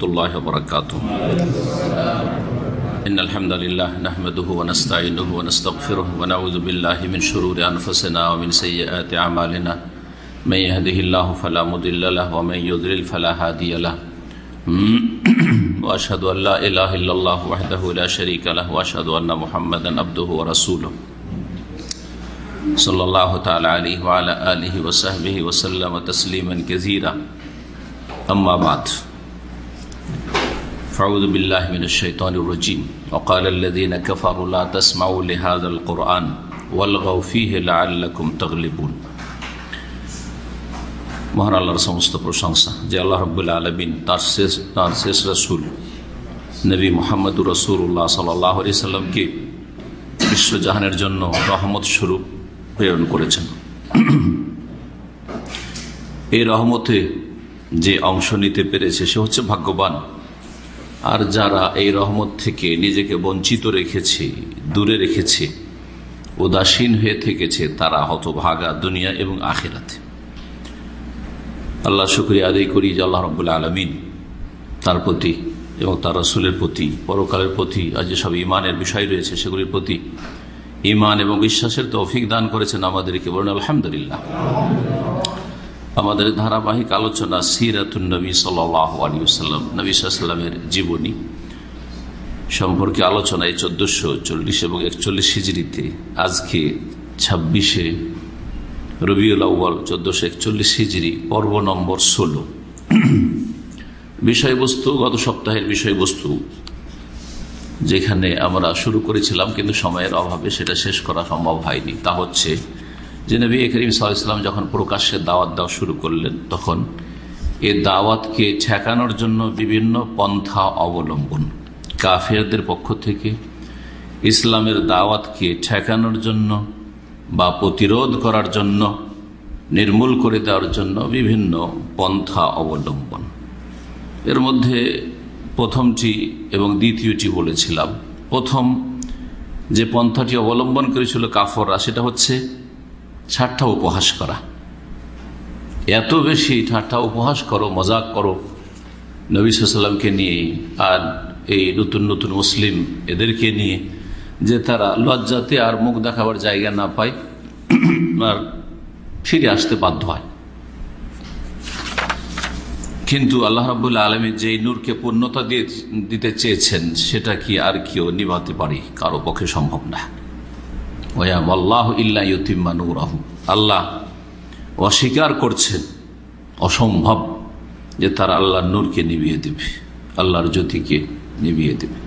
ورحمة الله وبركاته إن الحمد لله نحمده ونستعينه ونستغفره ونعوذ بالله من شرور أنفسنا ومن سيئات أعمالنا من يهده الله فلا مضل له ومن يضلل فلا هادي له۔ وأشهد أن لا إله إلا الله وحده لا شريك له وأشهد أن محمدا عبده ورسوله صلى الله تعالى عليه وعلى آله وصحبه وسلم تسليما كثيرا أما بعد۔ فأعوذ بالله من الشيطان الرجيم وقال الذين كفروا لا تسمعوا لهذا القرآن والغوا فيه لعلكم تغلبون মহান আল্লাহর সমস্ত প্রশংসা যে আল্লাহ রব্বুল্লা আলমিন তার শেষ তার শেষ রসুল নবী মোহাম্মদুর রসুল্লাহ সাল্লাহ আলি সাল্লামকে বিশ্বজাহানের জন্য রহমত স্বরূপ প্রেরণ করেছেন এই রহমতে যে অংশ নিতে পেরেছে সে হচ্ছে ভাগ্যবান আর যারা এই রহমত থেকে নিজেকে বঞ্চিত রেখেছে, দূরে রেখেছে, উদাসীন হয়ে থেকেছে, তারা হতভাগা দুনিয়া এবং আখেরাতে। আল্লাহ শুক্রিয়া আদায় করি যে আল্লাহ রব্বুল্লা আলমিন তার প্রতি এবং তার রসুলের প্রতি, পরকালের প্রতি আর যেসব ইমানের বিষয় রয়েছে সেগুলির প্রতি ইমান এবং বিশ্বাসের তৌফিক দান করেছেন আমাদেরকে বলেন আলহামদুলিল্লাহ। আমাদের ধারাবাহিক আলোচনা সিরাতুল নবী সাল্লাম নবী সাল্লামের জীবনী সম্পর্কে আলোচনা এই চোদ্দশো চল্লিশ এবং একচল্লিশ হিজড়িতে আজকে ছাব্বিশে রবিউল আউ্বাল চোদ্দশো একচল্লিশ হিজড়ি, পর্ব নম্বর ষোলো। বিষয়বস্তু, গত সপ্তাহের বিষয়বস্তু যেখানে আমরা শুরু করেছিলাম কিন্তু সময়ের অভাবে সেটা শেষ করা সম্ভব হয়নি, তা হচ্ছে যে নবী করিম সাল্লাম যখন প্রকাশ্যে দাওয়াত দেওয়া শুরু করলেন, তখন এ দাওয়াতকে ঠেকানোর জন্য বিভিন্ন পন্থা অবলম্বন। কাফেরদের পক্ষ থেকে ইসলামের দাওয়াতকে ঠেকানোর জন্য বা প্রতিরোধ করার জন্য, নির্মূল করে দেওয়ার জন্য বিভিন্ন পন্থা অবলম্বন। এর মধ্যে প্রথমটি এবং দ্বিতীয়টি বলেছিলাম। প্রথম যে পন্থাটি অবলম্বন করেছিল কাফররা, সেটা হচ্ছে ঠাট্টা উপহাস করা। এত বেশি ঠাট্টা উপহাস করো, মজাক করো, নবী সাল্লামকে নিয়ে আর এই নতুন নতুন মুসলিম এদেরকে নিয়ে যে তারা লজ্জাতে আর মুখ দেখাবার জায়গা না পায়, আর ফিরে আসতে বাধ্য হয়। কিন্তু আল্লাহ রাবুল্লাহ আলমী যে নূরকে পূর্ণতা দিয়ে দিতে চেয়েছেন, সেটা কি আর কেউ নিভাতে পারি কারও পক্ষে সম্ভব না। আল্লাহ আল্লাহ অস্বীকার করছেন, অসম্ভব, যে তারা আল্লাহর নূরকে নিভিয়ে দেবে, আল্লাহর জ্যোতিকে নিভিয়ে দেবে।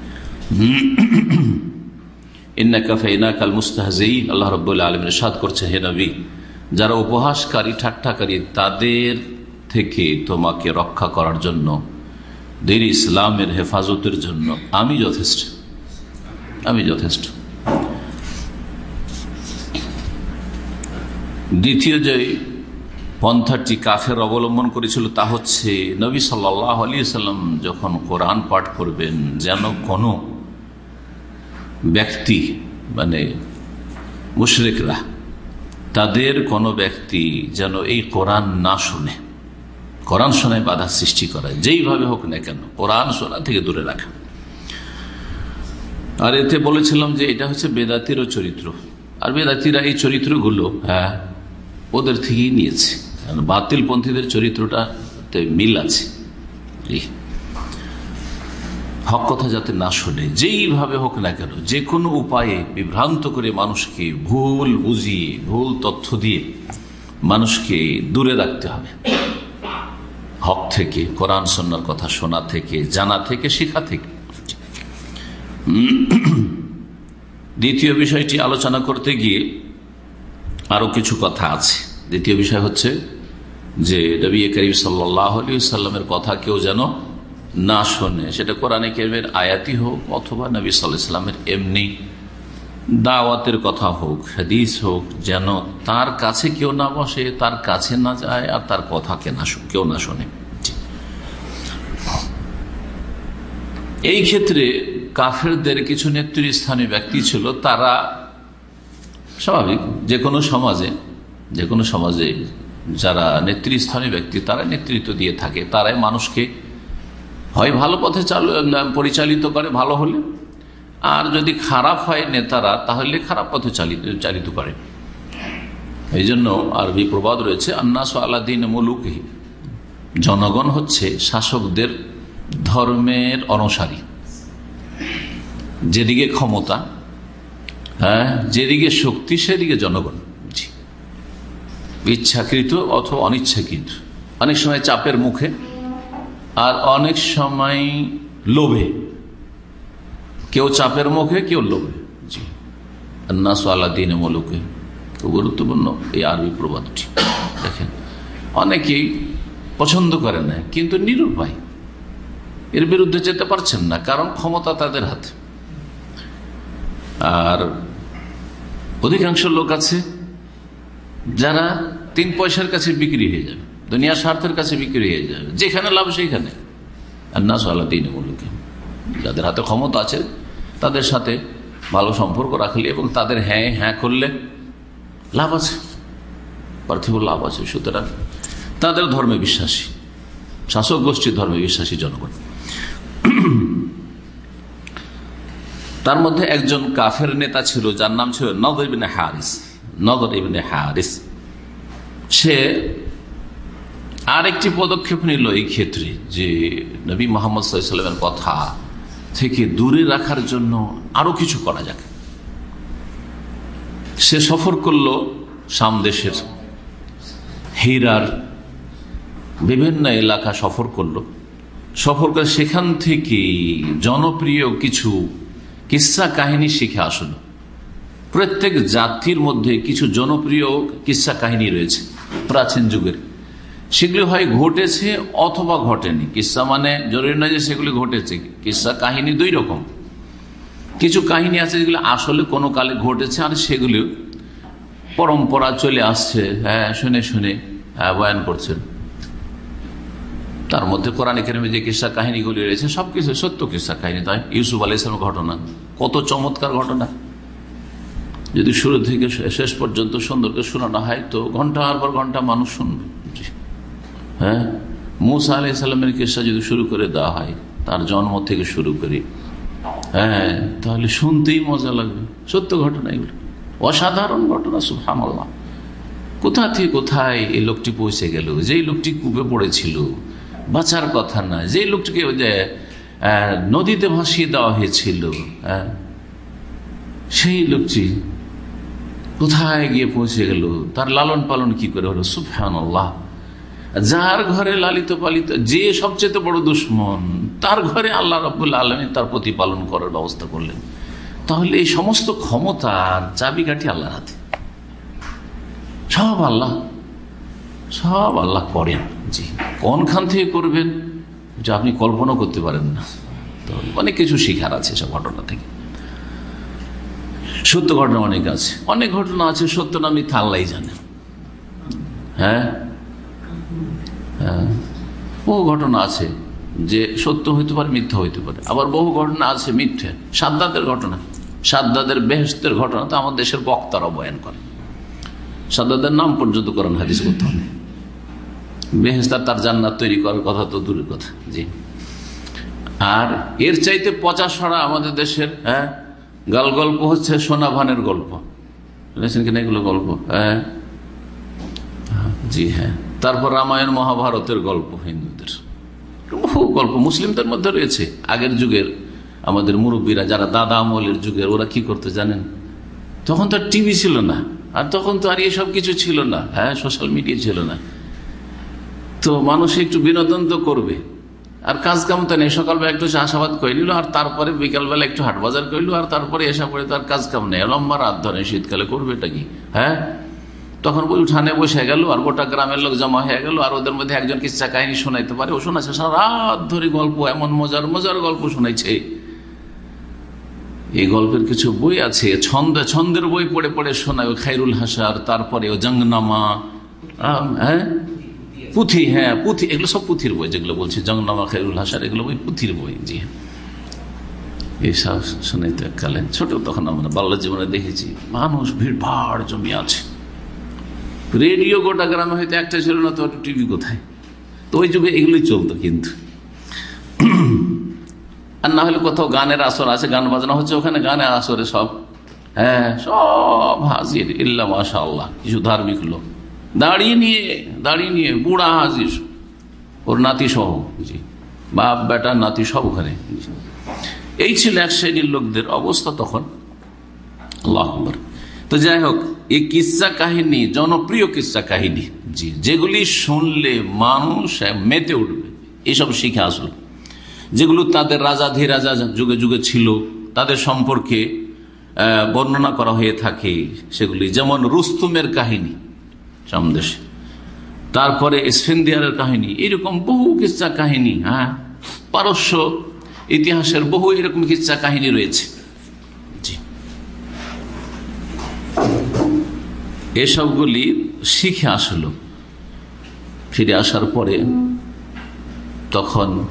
করছে যারা উপহাসকারী, ঠাট্টাকারী, তাদের থেকে তোমাকে রক্ষা করার জন্য ইসলামের হেফাজতের জন্য আমি যথেষ্ট আমি যথেষ্ট। দ্বিতীয় যে পন্থাটি কাফের অবলম্বন করেছিল তা হচ্ছে নবী সাল্লাহ আলী সাল্লাম যখন কোরআন পাঠ করবেন, যেন কোনো ব্যক্তি মানে মুশরেকরা, তাদের কোনো ব্যক্তি যেন এই কোরআন না শুনে। কোরআন শোনায় বাধা সৃষ্টি করে, যেইভাবে হোক না কেন, কোরআন শোনা থেকে দূরে রাখা। আর এতে বলেছিলাম যে এটা হচ্ছে বেদাতিরও চরিত্র। আর বেদাতিরা এই চরিত্রগুলো হ্যাঁ ওদের থেকেই নিয়েছে। বাতিল পন্থীদের চরিত্রটা মিল আছে। হক কথা যাতে না শোনে, যেইভাবে হোক না কেন যে কোনো উপায়ে বিভ্রান্ত করে মানুষকে ভুল বুঝিয়ে, ভুল তথ্য দিয়ে মানুষকে দূরে রাখতে হবে। হক থেকে, কোরআন সন্ন্যার কথা শোনা থেকে, জানা থেকে, শেখা থেকে। দ্বিতীয় বিষয়টি আলোচনা করতে গিয়ে আরও কিছু কথা আছে। দ্বিতীয় বিষয় হচ্ছে যে নবী করিম সাল্লামের কথা কেউ যেন না শোনে, সেটা কোরআনে কেমের আয়াতি হোক অথবা নবী সাল্লামের এমনি দাওয়াতের কথা হোক, হাদিস হোক, যেন তার কাছে কেউ না বসে, তার কাছে না যায় আর তার কথা কে না কেউ না শোনে। এই ক্ষেত্রে কাফেরদের কিছু নেতৃস্থানীয় ব্যক্তি ছিল, তারা স্বাভাবিক। যে কোনো সমাজে, যে কোনো সমাজে যারা নেতৃস্থানীয় ব্যক্তি তারা নেতৃত্ব দিয়ে থাকে। তারাই মানুষকে হয় ভালো পথে চালু, পরিচালিত করে ভালো হলে, আর যদি খারাপ হয় নেতারা, তাহলে খারাপ পথে চালিত চালিত করে। এই জন্য আরবি প্রবাদ রয়েছে, আন্নাস আল্লাদিন মুলুকহি। জনগণ হচ্ছে শাসকদের ধর্মের অনুসারী। যেদিকে ক্ষমতা হ্যাঁ যেদিকে শক্তি, সেদিকে জনগণ। ইচ্ছাকৃত অথবা অনিচ্ছাকৃত। অনেক সময় চাপের মুখে, আর অনেক সময় লোভে। কেউ চাপের মুখে, কেউ লোভে। জি। আন্নাস আল্লাহ দিন মলুকে। খুব গুরুত্বপূর্ণ এই আরবি প্রবাদটি। দেখেন, অনেকেই পছন্দ করে না, কিন্তু নিরুপায়। এর বিরুদ্ধে যেতে পারছেন না, কারণ ক্ষমতা তাদের হাতে। আর অধিকাংশ লোক আছে যারা তিন পয়সার কাছে বিক্রি হয়ে যাবে দুনিয়া স্বার্থের কাছে বিক্রি হয়ে যাবে, যেখানে লাভ সেইখানে। আর না সাল্লাহ দিন যাদের হাতে ক্ষমতা আছে, তাদের সাথে ভালো সম্পর্ক রাখলে এবং তাদের হ্যাঁ হ্যাঁ করলে লাভ আছে, পার্থিব লাভ আছে। সুতরাং তাদের ধর্মে বিশ্বাসী, শাসক গোষ্ঠীর ধর্মে বিশ্বাসী জনগণ। তার মধ্যে একজন কাফের নেতা ছিল, যার নাম ছিল নগর ইবিনে হারিস। নগর ইবিনে হারিস। সে আরেকটি পদক্ষেপ নিল এই ক্ষেত্রে যে নবী মোহাম্মদ সাল্লামের কথা থেকে দূরে রাখার জন্য আরও কিছু করা যাক। সে সফর করল সামদেশের হীরার বিভিন্ন এলাকা সফর করল। সফর করে সেখান থেকে জনপ্রিয় কিছু কিসা কাহিনী শিখে আসলো প্রত্যেক জাতির মধ্যে কিছু জনপ্রিয় কিসা কাহিনী রয়েছে প্রাচীন যুগের। সেগুলি হয় ঘটেছে অথবা ঘটেনি। কিসা মানে জরুরি নয় যে সেগুলি ঘটেছে। কিসা কাহিনী দুই রকম। কিছু কাহিনী আছে যেগুলো আসলে কোনো কালে ঘটেছে আর সেগুলি পরম্পরা চলে আসছে। হ্যাঁ শুনে শুনে হ্যাঁ বয়ান করছেন। তার মধ্যে কোরআন একাডেমি যে কিসা কাহিনীগুলি রয়েছে, সবকিছু সত্য কিসা কাহিনী, তাই ইউসুফ আলি ইসলামের ঘটনা। কত চমৎকার ঘটনা। যদি শুরু থেকে শেষ পর্যন্ত সুন্দরকে শোনানো হয়, তো ঘণ্টা পর ঘণ্টা মানুষ শুনবে। হ্যাঁ? মুসা আলি সাল্লামের কিসা যদি শুরু করে দেওয়া হয়, তার জন্ম থেকে শুরু করি। হ্যাঁ? তাহলে শুনতেই মজা লাগবে। সত্য ঘটনা এগুলো। অসাধারণ ঘটনা সুহামাল্লাহ কোথা থেকে কোথায় এই লোকটি পৌঁছে গেল? যেই লোকটি কূপে পড়েছিল বাঁচার কথা না যে লোকটিকে নদীতে ভাসিয়ে দেওয়া হয়েছিল সেই লোকটি কোথায় গিয়ে পৌঁছে গেল? তার লালন পালন কি করে হলো? সুফান যার ঘরে লালিত পালিত, যে সবচেয়ে বড় দুশ্মন, তার ঘরে আল্লাহ রবুল্লা আলমী তার প্রতিপালন করার ব্যবস্থা করলেন। তাহলে এই সমস্ত ক্ষমতার চাবিকাঠি আল্লাহর হাতে। সব আল্লাহ। সব আল্লাহ করেন। জি। কোনখান থেকে করবেন, যে আপনি কল্পনা করতে পারেন না। তো অনেক কিছু শিখার আছে সব ঘটনা থেকে। সত্য ঘটনা অনেক আছে। অনেক ঘটনা আছে, সত্য না মিথ্যা আল্লাহ জানেন। হ্যাঁ? হ্যাঁ। বহু ঘটনা আছে যে সত্য হইতে পারে, মিথ্যা হইতে পারে। আবার বহু ঘটনা আছে মিথ্যে। সাদ্দাদের ঘটনা। সাদ্দাদের বেহস্তের ঘটনা তো আমাদের দেশের বক্তারা বয়ান করে সাদ্দাদের নাম পর্যন্ত করেন হাদিস করতে হবে বেহেস্তার তার জান্নাত তৈরি করার কথা তো দূরের কথা, জি। আর এর চাইতে পচা সরা আমাদের দেশের হ্যাঁ গাল গল্প হচ্ছে সোনা ভানের গল্প। শুনেছেন কিনা এগুলো গল্প? হ্যাঁ। জি হ্যাঁ। তারপর রামায়ণ মহাভারতের গল্প হিন্দুদের। বহু গল্প মুসলিমদের মধ্যে রয়েছে। আগের যুগের আমাদের মুরব্বীরা, যারা দাদা আমলের যুগের, ওরা কি করতে জানেন? তখন তো টিভি ছিল না। আর তখন তো আর এসব কিছু ছিল না। হ্যাঁ সোশ্যাল মিডিয়া ছিল না। তো মানুষ একটু বিনোদন তো করবে। আর কাজ কাম তো নেই। সকালবেলা একটু চাষাবাদ করে নিল, আর তারপরে বিকালবেলা একটু হাট বাজার করল, আর তারপরে এসা পরে তার কাজ কাম নেই। লম্বা রাত ধরে শীতকালে করবে এটা কি? হ্যাঁ? তখন বই উঠানে বসে গেল, আর গোটা গ্রামের লোক জমা হয়ে গেল, আর ওদের মধ্যে একজন কিচ্ছা কাহিনী শোনাইতে পারে। ও শোনাচ্ছে, সারা রাত ধরে গল্প, এমন মজার মজার গল্প শোনাইছে। এই গল্পের কিছু বই আছে। ছন্দ, ছন্দের বই পড়ে পড়ে শোনায় ও খাইরুল হাসার, তারপরে ও জঙ্গনামা। হ্যাঁ? পুঁথি হ্যাঁ পুঁথি, এগুলো সব পুঁথির বই, যেগুলো বলছি, জঙ্গনামা খাইরুল হাসার এগুলো বই পুঁথির বই, জি। এইসব শুনাইতে কালে ছোট তখন আমরা বাল্য জীবনে দেখেছি, মানুষ ভিড় ভাড় জমি আছে। রেডিও গোটা গ্রামে হয়তো একটা ছিল না তো টিভি কোথায়? তো ওই যুগে এগুলোই চলতো কিন্তু। আর না হলে কোথাও গানের আসর আছে, গান বাজনা হচ্ছে, ওখানে গানের আসরে সব হ্যাঁ সব হাজির, ইল্লা মাশা আল্লাহ কিছু ধার্মিক লোক। দাঁড়িয়ে নিয়ে দাঁড়িয়ে নিয়ে বুড়া হাজির। ওর নাতি সহ জি। বাপ, বেটা, নাতি সব ওখানে এই ছিল এক শ্রেণির লোকদের অবস্থা তখন। আল্লাহ তো যাই হোক এই কিসা কাহিনী, জনপ্রিয় কিসা কাহিনী, জি, যেগুলি শুনলে মানুষ মেতে উঠবে। এইসব শিখে আসলো। যেগুলো তাদের রাজা ধীরাজা যুগে যুগে ছিল, তাদের সম্পর্কে বর্ণনা করা হয়ে থাকে। সেগুলি যেমন রুস্তুমের কাহিনী সমদেশে তারপরে স্ফেন্দিয়ারের কাহিনী, এরকম বহু কিচ্ছা কাহিনী হ্যাঁ? পারস্য ইতিহাসের বহু এরকম কিচ্ছা কাহিনী রয়েছে। এসবগুলি শিখে আসলো। ফিরে আসার পরে তখন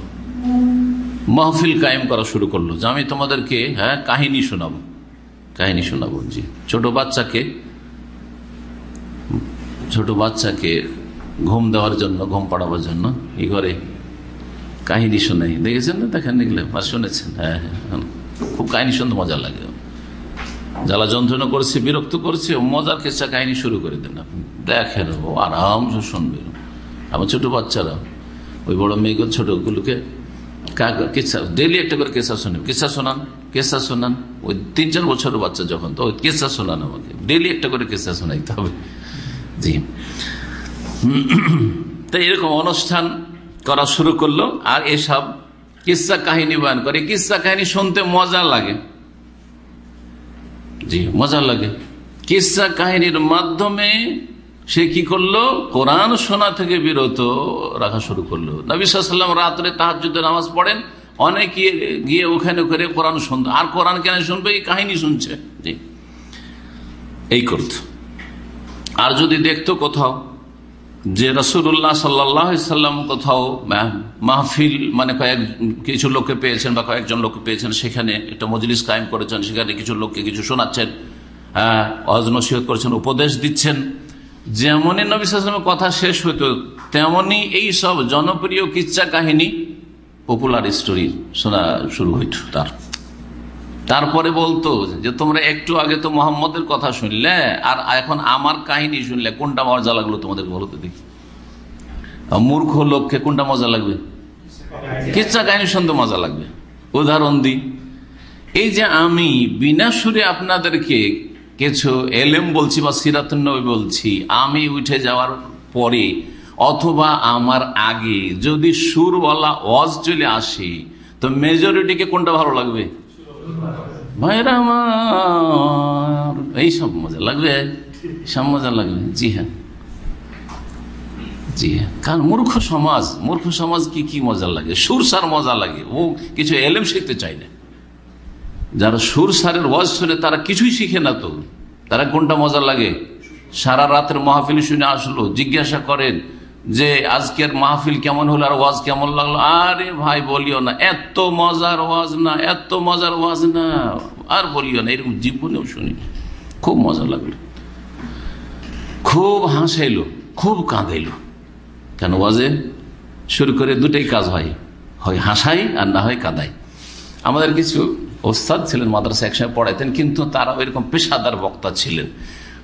মাহফিল কায়েম করা শুরু করল। যে আমি তোমাদেরকে হ্যাঁ কাহিনী শোনাবো। কাহিনী শোনাবো, জি। ছোট বাচ্চাকে ছোট বাচ্চাকে ঘুম দেওয়ার জন্য, ঘুম পাড়াবার জন্য ই করে কাহিনী শোনাই। দেখেছেন না? দেখেন দেখলে আর শুনেছেন? হ্যাঁ হ্যাঁ খুব কাহিনী শুনতে মজা লাগে। জ্বালা যন্ত্রণা করছে, বিরক্ত করছে, মজার কেসা কাহিনী শুরু করে দেন দেখেন ও আরাম শুনবে। আমার ছোট বাচ্চারা, ওই বড় মেয়েগুলো ছোটগুলোকে কেসা ডেলি একটা করে কেসা শোনে কেসা শোনান কেসা শোনান। ওই তিন চার বছরের বাচ্চা যখন, তো ওই কেসা শোনান আমাকে। ডেলি একটা করে কেসা শোনাইতে হবে। জি তাই এরকম অনুষ্ঠান করা শুরু করল আর এসব কিসা কাহিনী বয়ান করে। কিসা কাহিনী শুনতে মজা লাগে। জি, মজা লাগে। কিসা কাহিনীর মাধ্যমে সে কি করল? কোরআন শোনা থেকে বিরত রাখা শুরু করল। নবিসাল্লাম রাত্রে তাহাজুদে নামাজ পড়েন। অনেকে গিয়ে ওখানে করে কোরআন শুনতো। আর কোরআন কেন শুনবে? এই কাহিনী শুনছে। জি, এই করত। আর যদি দেখতো কোথাও যে রসুল্লাহ সাল্লাম কোথাও মাহফিল মানে কয়েক, কিছু লোককে পেয়েছেন বা কয়েকজন লোককে পেয়েছেন, সেখানে একটা মজলিস কায়েম করেছেন, সেখানে কিছু লোককে কিছু শোনাচ্ছেন হ্যাঁ অজ নসিহত করেছেন, উপদেশ দিচ্ছেন, যেমনই নবী কথা শেষ হইতো তেমনি এই সব জনপ্রিয় কিচ্ছা কাহিনী পপুলার স্টোরি শোনা শুরু হইত তার। তারপরে বলতো যে তোমরা একটু আগে তো মোহাম্মদের কথা শুনলে, আর এখন আমার কাহিনী শুনলে, কোনটা মজা লাগল তোমাদের বলতে দেখি। মূর্খ লোককে কোনটা মজা লাগবে? কিচ্ছা কাহিনী শুনতে মজা লাগবে। উদাহরণ দিই। এই যে আমি বিনা সুরে আপনাদেরকে কিছু এলেম বলছি বা সিরাতনবী বলছি, আমি উঠে যাওয়ার পরে অথবা আমার আগে যদি সুরওয়ালা ওয়াজ চলে আসে, তো মেজরিটিকে কোনটা ভালো লাগবে? ভাইরা আমার। এই সব মজা লাগবে? সব মজা লাগবে? জি হ্যাঁ। জি হ্যাঁ। কারণ মূর্খ সমাজ? মূর্খ সমাজ কি কি মজা লাগে? সুর সার মজা লাগে। ও কিছু এলেম শিখতে চায় না। যারা সুর সারের ওয়াজ শুনে তারা কিছুই শিখে না তো। তারা কোনটা মজা লাগে? সারা রাতের মাহফিল শুনে আসলো, জিজ্ঞাসা করেন যে আজকের মাহফিল কেমন হলো আর ওয়াজ কেমন লাগল? আরে ভাই, বলিও না। এত মজার ওয়াজ না, এত মজার ওয়াজ না। আর বলিও না, এরকম জীবনেও শুনি। খুব মজা লাগল। খুব হাসাইলো, খুব কাঁদাইলো। কেন ওয়াজে? শুরু করে দুটাই কাজ হয়। হয় হাসাই আর না হয় কাঁদাই। আমাদের কিছু ওস্তাদ ছিলেন মাদ্রাসা একসময় পড়াইতেন, কিন্তু তারা এরকম পেশাদার বক্তা ছিলেন।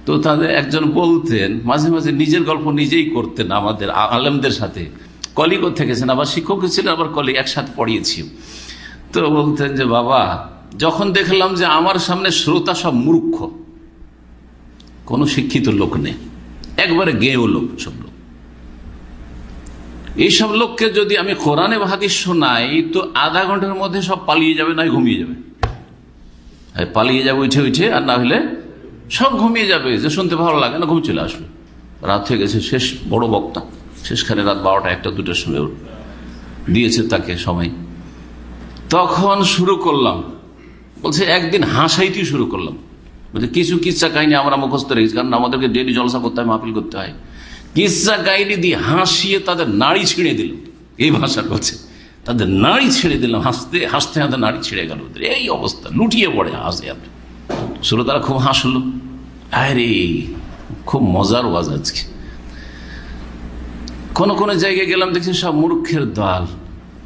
তো তাদের একজন বলতেন, মাঝে মাঝে নিজের গল্প নিজেই করতেন আমাদের আলেমদের সাথে। কলিগও থেকেছেন আবার শিক্ষক ছিলেন আবার কলিগ একসাথে পড়িয়েছি। তো বলতেন যে, বাবা, যখন দেখলাম যে আমার সামনে শ্রোতা সব মূর্খ, কোনো শিক্ষিত লোক নেই, একবারে গেও লোক সব লোক। এইসব লোককে যদি আমি কোরআনে হাদিস শোনাই, তো আধা ঘণ্টার মধ্যে সব পালিয়ে যাবে, না ঘুমিয়ে যাবে? পালিয়ে যাবে, উঠে উঠে, আর না হলে সব ঘুমিয়ে যাবে, যে শুনতে ভালো লাগে না, ঘুম চলে আসবে। রাত হয়ে গেছে, শেষ বড় বক্তা। শেষখানে রাত বারোটা একটা, দুটার সময় দিয়েছে তাকে সময়। তখন শুরু করলাম। বলছে, একদিন হাসাইতেই শুরু করলাম। বলছে, কিছু কিচ্ছা কাহিনী আমরা মুখস্থ রেখেছি, কারণ আমাদেরকে ডেলি জলসা করতে হয়, মাহফিল করতে হয়। কিচ্ছা কাহিনী দিয়ে হাসিয়ে তাদের নাড়ি ছিঁড়ে দিল। এই ভাষার বলছে, তাদের নাড়ি ছেড়ে দিলাম, হাসতে হাসতে হাতে নাড়ি ছিঁড়ে গেল। এই অবস্থা, লুটিয়ে পড়ে হাসে হাতে। শ্রোতারা খুব হাসলো। আরে, খুব মজার ওয়াজ আজকে। কোন কোন জায়গায় গেলাম, দেখছি সব মূর্খের দল।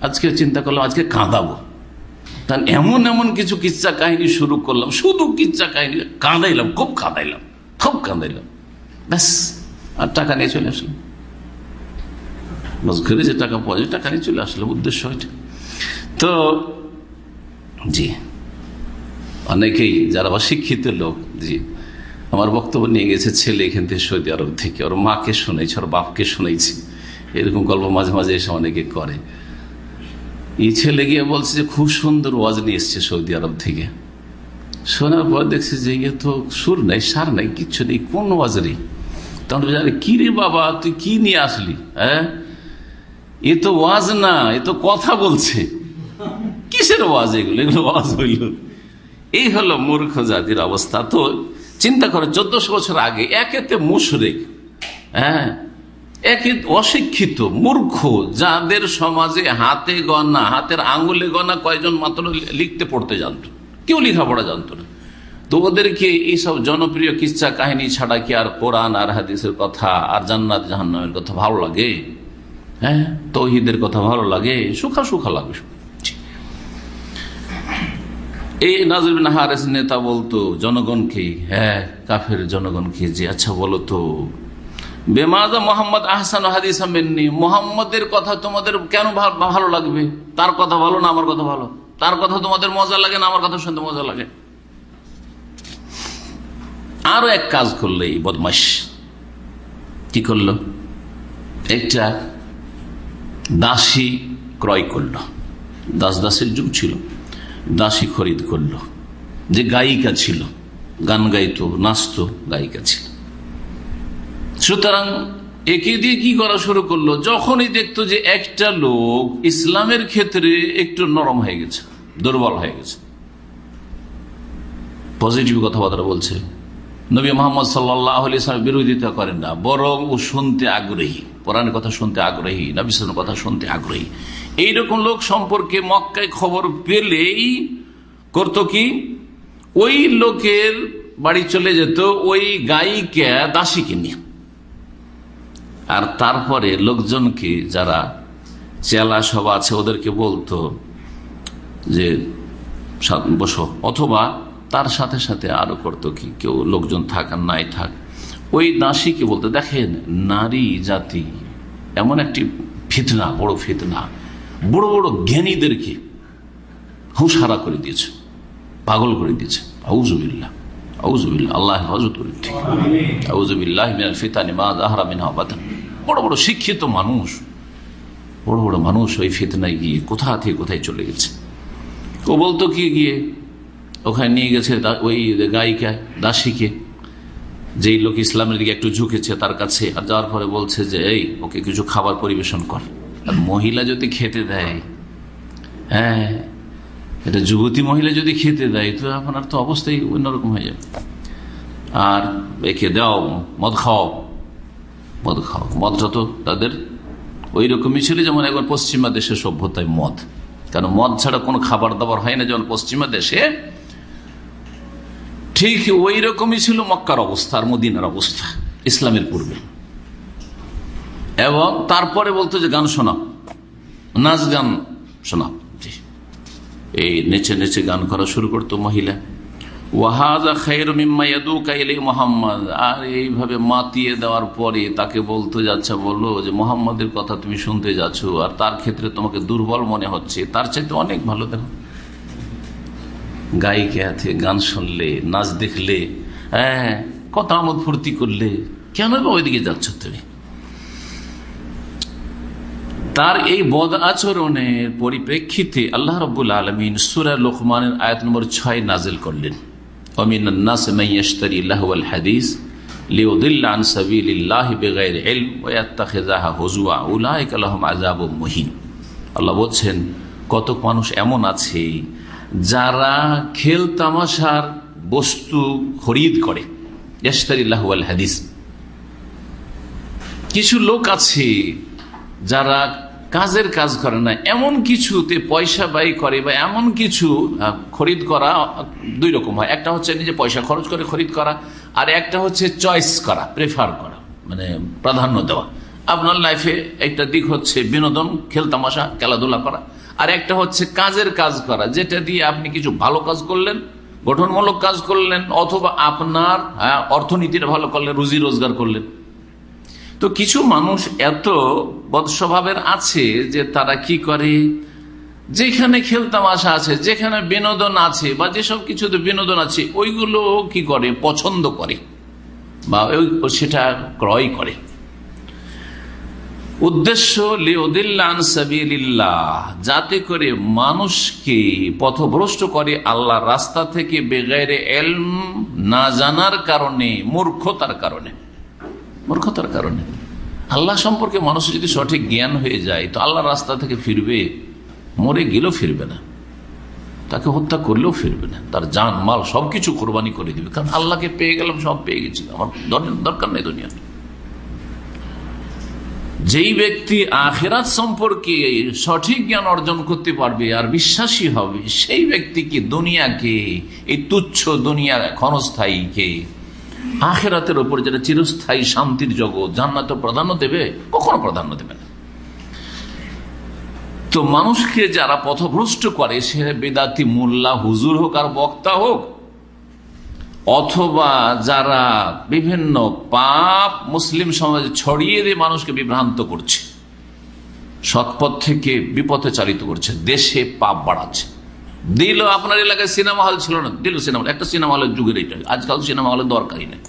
আজকে চিন্তা করলাম, আজকে কাঁদাবো। তা এমন এমন কিছু কিচ্ছা কাহিনী শুরু করলাম, শুধু কিচ্ছা কাহিনী। কাঁদাইলাম, খুব কাঁদাইলাম খুব কাঁদাইলাম। ব্যাস, আর টাকা নিয়ে চলে আসলাম। যে টাকা পাওয়া যায়, টাকা নিয়ে চলে আসলাম। উদ্দেশ্য ওইটা। তো, জি। অনেকেই, যারা অশিক্ষিত লোক, জি, আমার বক্তব্য নিয়ে গেছে ছেলে এখান থেকে সৌদি আরব থেকে। ওর মাকে শুনেছি, ওর বাপকে শুনেছি। এরকম গল্প মাঝে মাঝে এসে অনেকে করে। এই ছেলে গিয়ে বলছে যে, খুব সুন্দর ওয়াজ নিয়ে এসছে সৌদি আরব থেকে। শোনার পর দেখছে যে ইয়ে তো সুর নাই, সার নাই, কিচ্ছু নেই, কোন ওয়াজ নেই? তখন কি রে বাবা, তুই কি নিয়ে আসলি হ্যাঁ? এ তো ওয়াজ না, এ তো কথা বলছে। কিসের ওয়াজ এগুলো? এগুলো ওয়াজ হইল। এই হলো মূর্খ জাতির অবস্থা। তো চিন্তা করে, চোদ্দশো বছর আগে একেতে মুশরেক হ্যাঁ একে অশিক্ষিত, মূর্খ, যাদের সমাজে হাতে গনা হাতের আঙ্গুলে গনা কয়জন মাত্র লিখতে পড়তে জানত? কেউ লেখাপড়া জানত না। তো ওদেরকে এইসব জনপ্রিয় কিচ্ছা কাহিনী ছাড়া কি আর কোরআন আর হাদিসের কথা আর জান্নাত জাহান্নামের কথা ভালো লাগে? হ্যাঁ তহিদের কথা ভালো লাগে? সুখা সুখা লাগে। এই নাজরিন হারেস নেতা বলতো জনগণকে হ্যাঁ কাফের জনগণকে যে আচ্ছা বলো তো। বেমাজা মোহাম্মদ আহসান হাদিস মেননি। মোহাম্মদের কথা তোমাদের কেন ভালো লাগবে? তার কথা ভালো না, আমার কথা ভালো। তার কথা তোমাদের মজা লাগে না, আমার কথা শুনতে মজা লাগে? আরও এক কাজ করল এই বদমাস কি করল? একটা দাসী ক্রয় করল। দাস দাসের যুগ ছিল। দাসী খরিদ করল। যে গায়িকা ছিল, গান গাইতো, নাচতো, গায়িকা ছিল। সুতরাং একে দিয়ে কি করা শুরু করল? যখনই দেখতো যে একটা লোক ইসলামের ক্ষেত্রে একটু নরম হয়ে গেছে, দুর্বল হয়ে গেছে। পজিটিভ কথাবার্তা বলছে, নবী মোহাম্মদ সাল্লাহ ইসলামের বিরোধিতা করেন না, বরং ও শুনতে আগ্রহী। কোরআনের কথা শুনতে আগ্রহী নবীর কথা শুনতে আগ্রহী। এইরকম লোক সম্পর্কে মক্কায় খবর পেলেই করত কি? ওই লোকের বাড়ি চলে যেত ওই গায়িকা দাসীকে নিয়ে। আর তারপরে লোকজনকে যারা চেলা সব আছে ওদেরকে বলতো যে বসো। অথবা তার সাথে সাথে আরও করতো কি, কেউ লোকজন থাক আর নাই থাক। ওই দাসীকে বলতে, দেখেন, নারী জাতি এমন একটি ফিতনা, বড় ফিতনা। বড় বড় জ্ঞানীদেরকে হুঁশহারা করে দিয়েছে, পাগল করে দিয়েছে। আউজুবিল্লাহ আল্লাহ আউজুবিল্লাহ ফিতানি মা বড় বড় শিক্ষিত মানুষ, বড় বড় মানুষ ওই গিয়ে কোথা থেকে কোথায় চলে গেছে? ও বলতো কি গিয়ে? ওখানে নিয়ে গেছে ওই গায়িকা, দাসীকে। যেই লোক ইসলামের দিকে একটু ঝুঁকেছে তার কাছে। আর যাওয়ার পরে বলছে যে, এই, ওকে কিছু খাবার পরিবেশন কর। মহিলা যদি খেতে দেয় হ্যাঁ এটা যুবতী মহিলা যদি খেতে দেয়, তো আপনার তো অবস্থাই অন্যরকম হয়ে যাবে। আর একে দাও, মদ খাও মদ খাও। মদটা তো তাদের ওই রকমই ছিল যেমন একবার পশ্চিমা দেশের সভ্যতায় মদ। কারণ মদ ছাড়া কোনো খাবার দাবার হয় না যেমন পশ্চিমা দেশে। ঠিক ওই রকমই ছিল মক্কার অবস্থা আর মদিনার অবস্থা, ইসলামের পূর্বে। এবং তারপরে বলতো যে গান শোনা নাচ গান শোনা এই নেচে নেচে গান করা শুরু করতো মহিলা। ওয়াহাজা আর এইভাবে মাতিয়ে দেওয়ার পরে তাকে বলতে যাচ্ছে বলল যে, মোহাম্মদের কথা তুমি শুনতে যাচ্ছ, আর তার ক্ষেত্রে তোমাকে দুর্বল মনে হচ্ছে। তার চাইতে অনেক ভালো দেখো। গায়িকে হাতে গান শুনলে, নাচ দেখলে হ্যাঁ কত আমোদ ফুর্তি করলে, কেন ওইদিকে যাচ্ছ তুমি? তার এই বদ আচরণের পরিপ্রেক্ষিতে আল্লাহ রবুল আলমিন সুরা লোকমানের আয়াত নম্বর ছয় নাজিল করলেন। অমিন আল্লাহ বলছেন, কতক মানুষ এমন আছে যারা খেল তামাশার বস্তু খরিদ করে। হাদিস। কিছু লোক আছে যারা কাজের কাজ করে না, এমন কিছুতে পয়সা ব্যয় করে বা এমন কিছু খরিদ করা দুই রকম হয়। একটা হচ্ছে নিজে পয়সা খরচ করে খরিদ করা, আর একটা হচ্ছে চয়েস করা প্রেফার করা মানে প্রাধান্য দেওয়া। আপনার লাইফে একটা দিক হচ্ছে বিনোদন খেলতামাশা খেলাধুলা করা, আর একটা হচ্ছে কাজের কাজ করা, যেটা দিয়ে আপনি কিছু ভালো কাজ করলেন, গঠনমূলক কাজ করলেন, অথবা আপনার অর্থনীতিটা ভালো করলেন, রুজি রোজগার করলেন। তো কিছু মানুষ এত বৎস্বভাবের আছে যে তারা কি করে? যেখানে খেলতামাশা আছে, যেখানে বিনোদন আছে, বা যেসব কিছুতে বিনোদন আছে, ওইগুলো কি করে? পছন্দ করে, বা সেটা ক্রয় করে। উদ্দেশ্য যাতে করে মানুষকে পথভ্রষ্ট করে আল্লাহ রাস্তা থেকে বেগাইরে এলম না জানার কারণে, মূর্খতার কারণে। মূর্খতার কারণে। আল্লাহ সম্পর্কে মানুষ যদি সঠিক জ্ঞান হয়ে যায়, তো আল্লাহ রাস্তা থেকে ফিরবে, মরে গেলেও ফিরবে না। তাকে হত্যা করলেও ফিরবে না। তার জান, মাল সবকিছু কোরবানি করে দিবে। কারণ আল্লাহকে পেয়ে গেলাম, সব পেয়ে গেছি। আমার দরকার নেই দুনিয়া। যেই ব্যক্তি আখেরাত সম্পর্কে সঠিক জ্ঞান অর্জন করতে পারবে আর বিশ্বাসী হবে, সেই ব্যক্তিকে দুনিয়াকে, এই তুচ্ছ দুনিয়া ক্ষণস্থায়ীকে আখেরাতের উপর যেটা চিরস্থায়ী শান্তির জগৎ, জান্নাত প্রাধান্য দেবে, কখনো প্রাধান্য দেবে না। তো মানুষকে যারা পথভ্রষ্ট করে, সে বেদাতি মোল্লা, হুজুর হোক আর বক্তা হোক, অথবা যারা বিভিন্ন পাপ মুসলিম সমাজে ছড়িয়ে দিয়ে মানুষকে বিভ্রান্ত করছে, সৎপথ থেকে বিপথে চালিত করছে, দেশে পাপ বাড়াচ্ছে। দিল আপনার এলাকায় সিনেমা হল ছিল না, দিল সিনেমা একটা সিনেমা হলের যুগের এইটা, আজকাল সিনেমা হলের দরকারই নেই।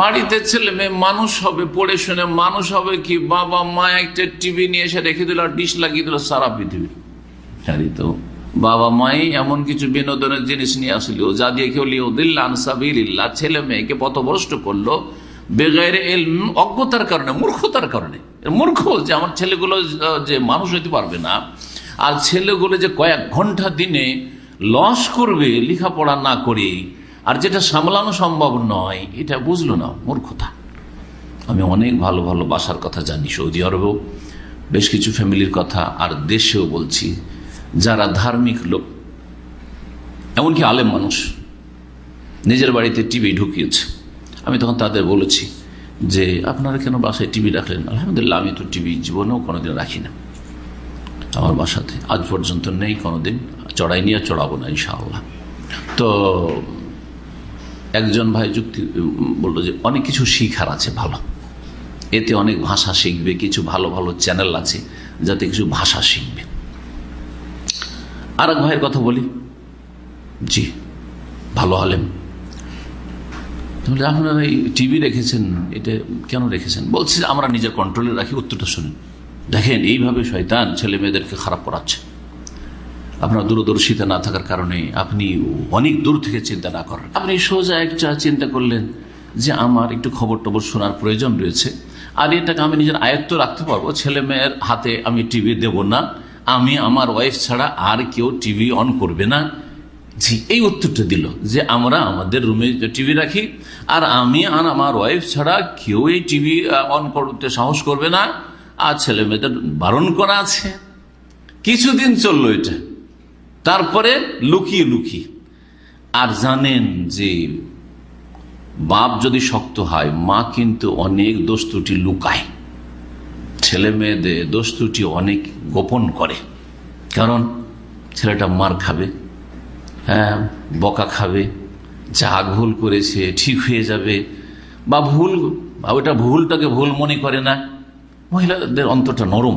বাড়িতে ছেলে মেয়ে মানুষ হবে, পড়ে শুনে মানুষ হবে কি, বাবা মা একটা টিভি নিয়ে এসে রেখে দিল আর ডিশ লাগিয়ে দিল সারা পৃথিবীর। জানি তো, বাবা মাই এমন কিছু বিনোদনের জিনিস নিয়ে আসলো যা দিয়ে কেউ লিউদ্দিল্লাহ ছেলে মেয়েকে পথভ্রষ্ট করল বেগাইরে অজ্ঞতার কারণে, মূর্খতার কারণে। মূর্খ যে আমার ছেলেগুলো যে মানুষ হইতে পারবে না আর ছেলেগুলো যে কয়েক ঘণ্টা দিনে লস করবে, লেখাপড়া না করে, আর যেটা সামলানো সম্ভব নয়, এটা বুঝলো না মূর্খতা আমি অনেক ভালো ভালো বাসার কথা জানি, সৌদি আরবেও বেশ কিছু ফ্যামিলির কথা, আর দেশেও বলছি, যারা ধার্মিক লোক, এমনকি আলেম মানুষ, নিজের বাড়িতে টিভি ঢুকিয়েছে। আমি তখন তাদের বলেছি যে, আপনারা কেন বাসায় টিভি রাখলেন? আলহামদুলিল্লাহ, আমি তো টিভি জীবনেও কোনোদিন রাখি না। আমার বাসাতে। আজ পর্যন্ত নেই কোনোদিন। চড়াই নিয়ে চড়াবো না, ইনশাআল্লাহ। তো একজন ভাই যুক্তি বলল যে অনেক কিছু শিখার আছে ভালো। এতে অনেক ভাষা শিখবে, কিছু ভালো ভালো চ্যানেল আছে যাতে কিছু ভাষা শিখবে। আর এক ভাইয়ের কথা বলি। জি, ভালো তাহলে আপনারা এই টিভি রেখেছেন, এটা কেন রেখেছেন? বলছি আমরা নিজের কন্ট্রোলে রাখি, উত্তরটা শুনুন। দেখেন, এইভাবে শয়তান ছেলে মেয়েদেরকে খারাপ করাচ্ছে আপনার দূরদর্শিতা না থাকার কারণে আপনি অনেক দূর থেকে চিন্তা না করেন। আপনি সোজা একটা চিন্তা করলেন যে আমার একটু খবর টবর শোনার প্রয়োজন রয়েছে। আর এটাকে আমি নিজের আয়ত্ত রাখতে পারব। ছেলে মেয়ের হাতে আমি টিভি দেব না। আমি আমার ওয়াইফ ছাড়া আর কেউ টিভি অন করবে না। জি, এই উত্তরটা দিল যে আমরা আমাদের রুমে টিভি রাখি আর আমি আর আমার ওয়াইফ ছাড়া কেউ এই টিভি অন করতে সাহস করবে না। আর ছেলে মেয়েদের বারণ করা আছে। কিছুদিন চলল এটা। তারপরে লুকিয়ে লুকিয়ে। আর জানেন যে বাপ যদি শক্ত হয়, মা কিন্তু অনেক দোষ ত্রুটি লুকায়। ছেলে মেয়েদের দোষ ত্রুটি অনেক গোপন করে। কারণ ছেলেটা মার খাবে হ্যাঁ বকা খাবে, যা ভুল করেছে ঠিক হয়ে যাবে। বা ভুল ওটা ভুলটাকে ভুল মনে করে না। মহিলাদের অন্তরটা নরম।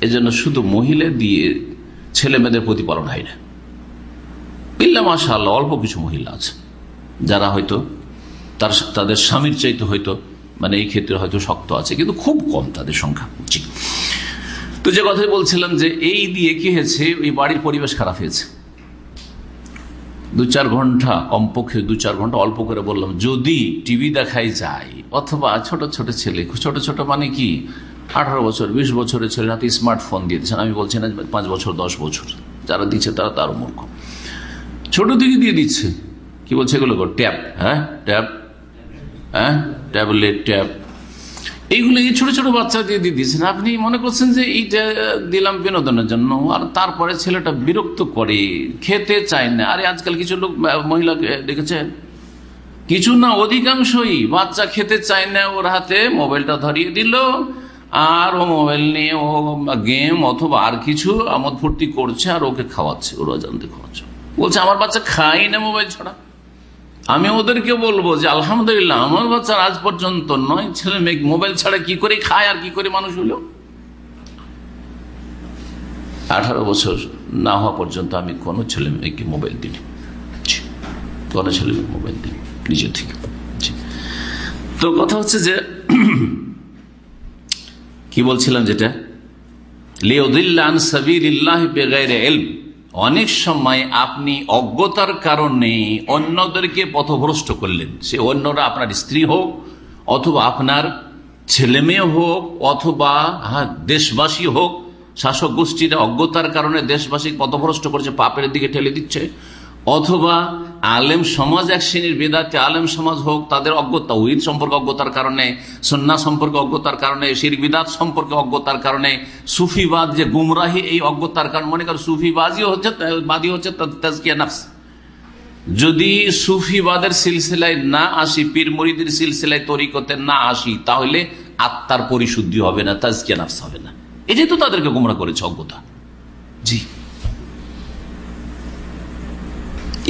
এজন্য শুধু মহিলা দিয়ে ছেলে মেয়েদের প্রতিপালন হয় না। বিল্লা মাসা অল্প কিছু মহিলা আছে। যারা হয়তো তার তাদের স্বামীর চাইতে হয়তো মানে এই ক্ষেত্রে হয়তো শক্ত আছে, কিন্তু খুব কম তাদের সংখ্যা। তো যে কথাই বলছিলাম যে এই দিয়ে কি হয়েছে? ওই বাড়ির পরিবেশ খারাপ হয়েছে। দু চার ঘণ্টা কমপক্ষে দু চার ঘণ্টা অল্প করে বললাম, যদি টিভি দেখাই যায়, অথবা ছোট ছোট ছেলে, ছোট ছোট মানে কি? আঠারো বছর, বিশ বছরের ছেলে হাতে স্মার্টফোন দিয়ে দিচ্ছেন আমি বলছি, না, পাঁচ বছর, দশ বছর, যারা দিচ্ছে তারা তারও মূর্খ। ছোট দিকে দিয়ে দিচ্ছে। কি বলছে এগুলো ট্যাব হ্যাঁ? ট্যাব হ্যাঁ? Tablet, tab. এইগুলো এই ছোট ছোট বাচ্চা দিয়ে দিয়ে দিয়েছেন। আপনি মনে করছেন যে এইটা দিলাম বিনোদনের জন্য। আর তারপরে ছেলেটা বিরক্ত করে, খেতে চায় না। আরে আজকাল কিছু লোক মহিলাকে দেখেছেন? কিছু না, অধিকাংশই বাচ্চা খেতে চায় না। ওর হাতে মোবাইলটা ধরিয়ে দিল। আর ও মোবাইল নিয়ে ও গেম অথবা আর কিছু আমদ ফুর্তি করছে, আর ওকে খাওয়াচ্ছে। ওর অজান্তে খাওয়াচ্ছে বলছে, আমার বাচ্চা খাই না মোবাইল ছাড়া। আমি ওদেরকে বলব যে, আলহামদুলিল্লাহ, আমার বাচ্চার আজ পর্যন্ত নয়, ছেলে মেয়ে মোবাইল ছাড়া কি করে খায় আর কি করে মানুষ হলো? আঠারো বছর না হওয়া পর্যন্ত আমি কোনো ছেলে মেয়েকে মোবাইল দিই কোনো ছেলে মেয়ে মোবাইল দিই নিজে থেকে। তো কথা হচ্ছে যে, কি বলছিলাম যেটা? অনেক সময় আপনি অজ্ঞতার কারণে অন্যদেরকে পথভ্রষ্ট করলেন। সে অন্যরা আপনার স্ত্রী হোক, অথবা আপনার ছেলে মেয়ে হোক, অথবা দেশবাসী হোক শাসক গোষ্ঠীরা অজ্ঞতার কারণে দেশবাসী পথভ্রষ্ট করছে, পাপের দিকে ঠেলে দিচ্ছে। অথবা আলেম সমাজ এক শ্রেণির বেদাতে আলেম সমাজ হোক, তাদের অজ্ঞতা, উইদ সম্পর্কে অজ্ঞতার কারণে সন্না সম্পর্কে অজ্ঞতার কারণে শির বিদাত সম্পর্কে অজ্ঞতার কারণে, সুফিবাদ যে গুমরাহি এই অজ্ঞতার কারণ, মনে করেন সুফিবাজিও হচ্ছে, বাদী হচ্ছে যদি সুফিবাদের সিলসিলায় না আসি, পীর মরিদের সিলসিলায় তরিকতে না আসি, তাহলে আত্মার পরিশুদ্ধি হবে না, তাজকিয়া নাফস হবে না। এটাই তো তাদেরকে গুমরা করেছে, অজ্ঞতা। জি।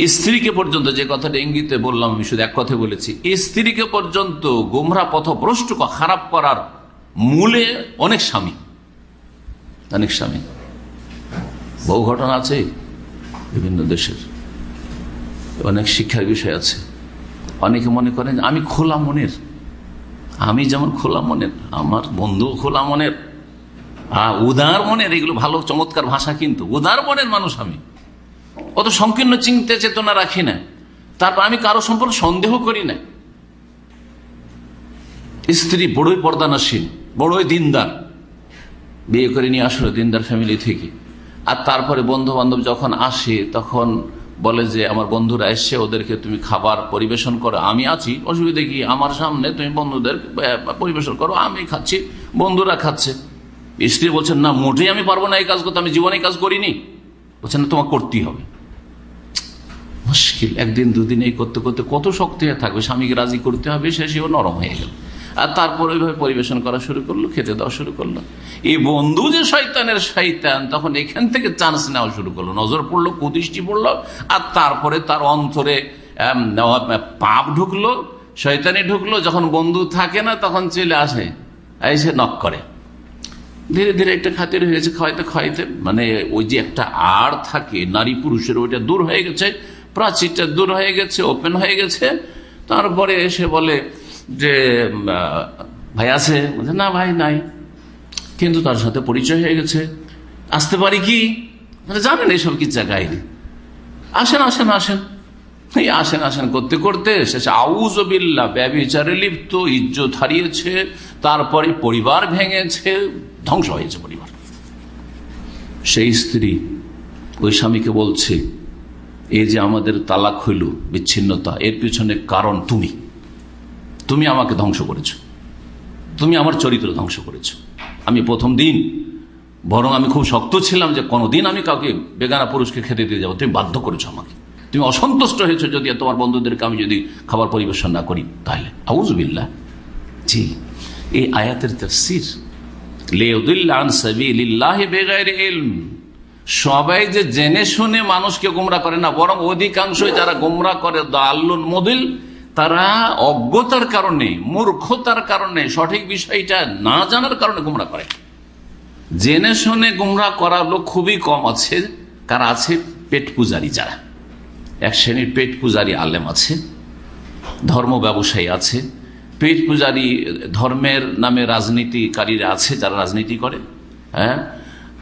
স্ত্রীকে পর্যন্ত যে কথাটা ইঙ্গিতে বললাম, আমি শুধু এক কথা বলেছি স্ত্রীকে পর্যন্ত গোমরা পথভ্রষ্ট খারাপ করার মূলে অনেক স্বামী। অনেক স্বামী। বহু ঘটনা আছে বিভিন্ন দেশের। অনেক শিক্ষার বিষয় আছে। অনেকে মনে করেন, আমি খোলা মনের। আমি যেমন খোলা মনের, আমার বন্ধু খোলা মনের। আর উদার মনের, এগুলো ভালো চমৎকার ভাষা কিন্তু। উদার মনের মানুষ আমি। অত সংকীর্ণ চিন্তা চেতনা রাখি না। তারপর আমি কারও সম্পর্কে সন্দেহ করি না। স্ত্রী বড়ই পর্দানাসীন বড়ই দিনদার। বিয়ে করে নিয়ে আসলো দিনদার ফ্যামিলি থেকে। আর তারপরে বন্ধু বান্ধব যখন আসে, তখন বলে যে, আমার বন্ধুরা এসছে, ওদেরকে তুমি খাবার পরিবেশন করো, আমি আছি। অসুবিধা কি? আমার সামনে তুমি বন্ধুদের পরিবেশন করো, আমি খাচ্ছি, বন্ধুরা খাচ্ছে। স্ত্রী বলছেন না, মোটেই আমি পারব না এই কাজ করতে, আমি জীবনে কাজ করিনি। বলছেন না তোমার করতেই হবে। মুশকিল, একদিন, দুদিন এই করতে করতে কত শক্তি হয়ে থাকবে, স্বামীকে রাজি করতে হবে, সে সেও নরম হয়ে গেল। আর তারপর ওইভাবে পরিবেশন করা শুরু করল, খেতে দেওয়া শুরু করল। এই বন্ধু যে শৈতানের শৈতান তখন এখান থেকে চান্স নেওয়া শুরু করল। নজর পড়ল, কুদৃষ্টি পড়ল, আর তারপরে তার অন্তরে পাপ ঢুকলো শৈতানি ঢুকলো, যখন বন্ধু থাকে না, তখন চলে আসে এসে নক করে। ধীরে ধীরে একটা খাতির হয়েছে খাওয়াইতে খাওয়াইতে। মানে ওই যে একটা আর থাকে, নারী পুরুষের, ওইটা দূর হয়ে গেছে, প্রাচীরটা দূর হয়ে গেছে ওপেন হয়ে গেছে। তারপরে এসে বলে যে ভাই আছে? না ভাই, নাই। কিন্তু তার সাথে পরিচয় হয়ে গেছে। আসতে পারি কি? মানে জানেন এইসব কি জায়গায়? আসেন আসেন আসেন। এই আসেন আসেন, করতে করতে শেষে আউজ আউজবিল্লা ব্যবচারে লিপ্ত, ইজ্জত হারিয়েছে। তারপরে পরিবার ভেঙেছে, ধ্বংস হয়েছে পরিবার। সেই স্ত্রী ওই স্বামীকে বলছে এই যে আমাদের তালাক হইল, বিচ্ছিন্নতা, এর পিছনে কারণ তুমি। তুমি আমাকে ধ্বংস করেছ। তুমি আমার চরিত্র ধ্বংস করেছ। আমি প্রথম দিন, বরং আমি খুব শক্ত ছিলাম যে কোনোদিন আমি কাউকে বেগানা পুরুষকে খেতে দিয়ে যাব। তুমি বাধ্য করেছ আমাকে। তুমি অসন্তুষ্ট হয়েছো যদি তোমার বন্ধুদেরকে আমি যদি খাবার পরিবেশন না করি তাহলে। আউজবিল্লা জি। এই আয়াতের তফসির। সবাই যে জেনে শুনে মানুষকে গোমরা করে না, বরং অধিকাংশ যারা গোমরা করে মদিল, তারা অজ্ঞতার কারণে, মূর্খতার কারণে, সঠিক বিষয়টা না জানার কারণে গুমরা করে। জেনে শুনে গুমরা করা লোক খুবই কম আছে, কারা আছে পেট পূজারী যারা। এক শ্রেণির পেট পূজারী আলেম আছে, ধর্ম ব্যবসায়ী আছে পেট পূজারী ধর্মের নামে রাজনীতিকারীরা আছে, যারা রাজনীতি করে হ্যাঁ?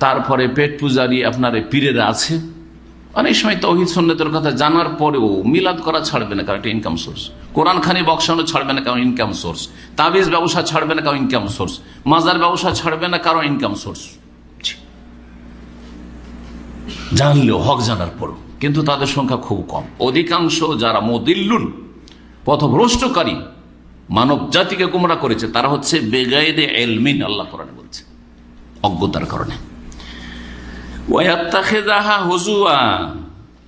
তারপরে পেট পূজারী আপনার পীরেরা আছে। অনেক সময় তহিদ সন্ন্যতের কথা জানার পরেও মিলাদ করা ছাড়বে না কারণ ইনকাম সোর্স কোরআন খানি বক্সানো ছাড়বে না কারণ ইনকাম সোর্স তাবিজ ব্যবসা ছাড়বে না কারণ ইনকাম সোর্স মাজার ব্যবসা ছাড়বে না কারণ ইনকাম সোর্স জানলেও, হক জানার পরও। কিন্তু তাদের সংখ্যা খুব কম। অধিকাংশ যারা মদিল্লুন, পথভ্রষ্টকারী মানব জাতিকে গুমরা করেছে, তারা হচ্ছে বেগায়েদে এলমিন, আল্লাহ কোরআনে বলছে, অজ্ঞতার কারণে।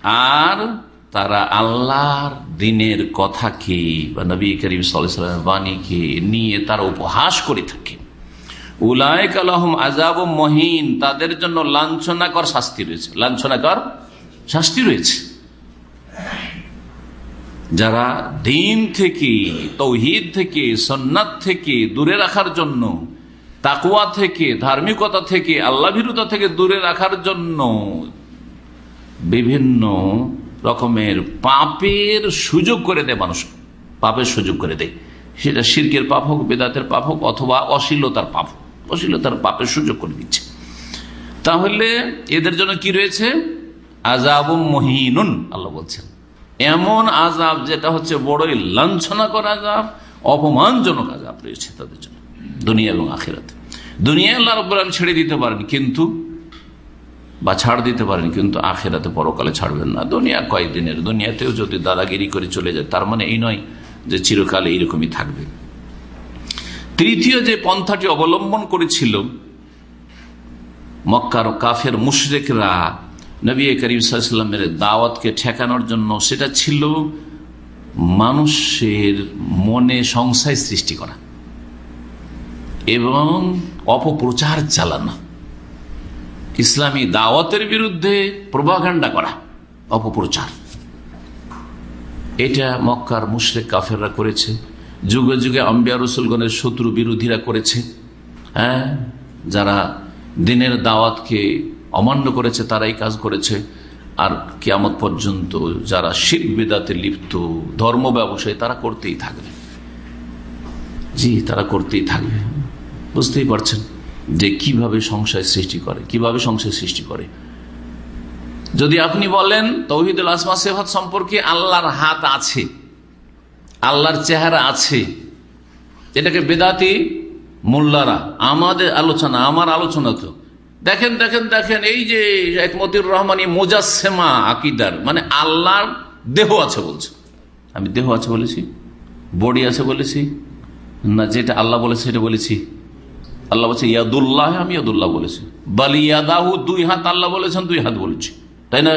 আর তারা আল্লাহর দিনের কথা কথাকে বা নবী করিম সাল্লামের বাণীকে নিয়ে তারা উপহাস করে থাকে। উলায় কালাহম আজাব মহিন, তাদের জন্য লাঞ্ছনাকর শাস্তি রয়েছে। লাঞ্ছনাকর শাস্তি রয়েছে। যারা দিন থেকে, তৌহিদ থেকে সন্ন্যাত থেকে দূরে রাখার জন্য তাকুয়া থেকে, ধার্মিকতা থেকে আল্লাহ ভীরুতা থেকে দূরে রাখার জন্য বিভিন্ন রকমের পাপের সুযোগ করে দেয় মানুষ। পাপের সুযোগ করে দেয়। সেটা শির্কের পাপ হোক, বেদাতের পাপ হোক, অথবা অশ্লীলতার পাপ হোক, অশ্লীলতার পাপের সুযোগ করে দিচ্ছে। তাহলে এদের জন্য কি রয়েছে? আজাব মহিনুন, আল্লাহ বলছেন। এমন আজাব যেটা হচ্ছে বড়ই লাঞ্ছনা করা আজাব অপমানজনক আজাব রয়েছে তাদের জন্য, দুনিয়া এবং আখেরাতে। দুনিয়া আল্লাহ রব্বুল ছেড়ে দিতে পারেন, কিন্তু বা ছাড় দিতে পারেন, কিন্তু আখেরাতে পরকালে ছাড়বেন না। দুনিয়া কয়েকদিনের দুনিয়াতেও যদি দাদাগিরি করে চলে যায়, তার মানে এই নয় যে চিরকালে এইরকমই থাকবে। তৃতীয় যে পন্থাটি অবলম্বন করেছিল, মক্কার কাফের মুশরেকরা নবী করিমের দাওয়াতকে ঠেকানোর জন্য সেটা ছিল মানুষের মনে সংশয় সৃষ্টি করা এবং অপপ্রচার চালানো, ইসলামী দাওয়াতের বিরুদ্ধে প্রভাকাণ্ডা করা, অপপ্রচার। এটা মক্কার মুশরেক কাফেররা করেছে, যুগে যুগে আম্বিয়া রসুলগণের শত্রু বিরোধীরা করেছে হ্যাঁ? যারা দিনের দাওয়াতকে অমান্য করেছে, তারাই কাজ করেছে। আর কিয়ামত পর্যন্ত যারা শিখ বেদাতে লিপ্ত, ধর্ম ব্যবসায়ী, তারা করতেই থাকবে। জি, তারা করতেই থাকবে। বুঝতেই পারছেন যে কীভাবে সংশয় সৃষ্টি করে, কীভাবে সংশয় সৃষ্টি করে। যদি আপনি বলেন তৌহিদুল আসমা সেফাত সম্পর্কে আল্লাহর হাত আছে, আল্লাহর চেহারা আছে, এটাকে বেদাতি মোল্লারা, আমাদের আলোচনা, আমার আলোচনা তো দেখেন দেখেন দেখেন, এই যে একমতির রহমানী মোজাসেমা আকিদার মানে আল্লাহর দেহ আছে বলছে। আমি দেহ আছে বলেছি, বডি আছে বলেছি, না যেটা আল্লাহ বলেছে সেটা বলেছি। আল্লাহ বলছে, ইয়াদুল্লাহ, আমি ইয়াদুল্লাহ বলেছি। বালি ইয়াদাহু, দুই হাত আল্লাহ বলেছেন, দুই হাত বলেছি। তাই না?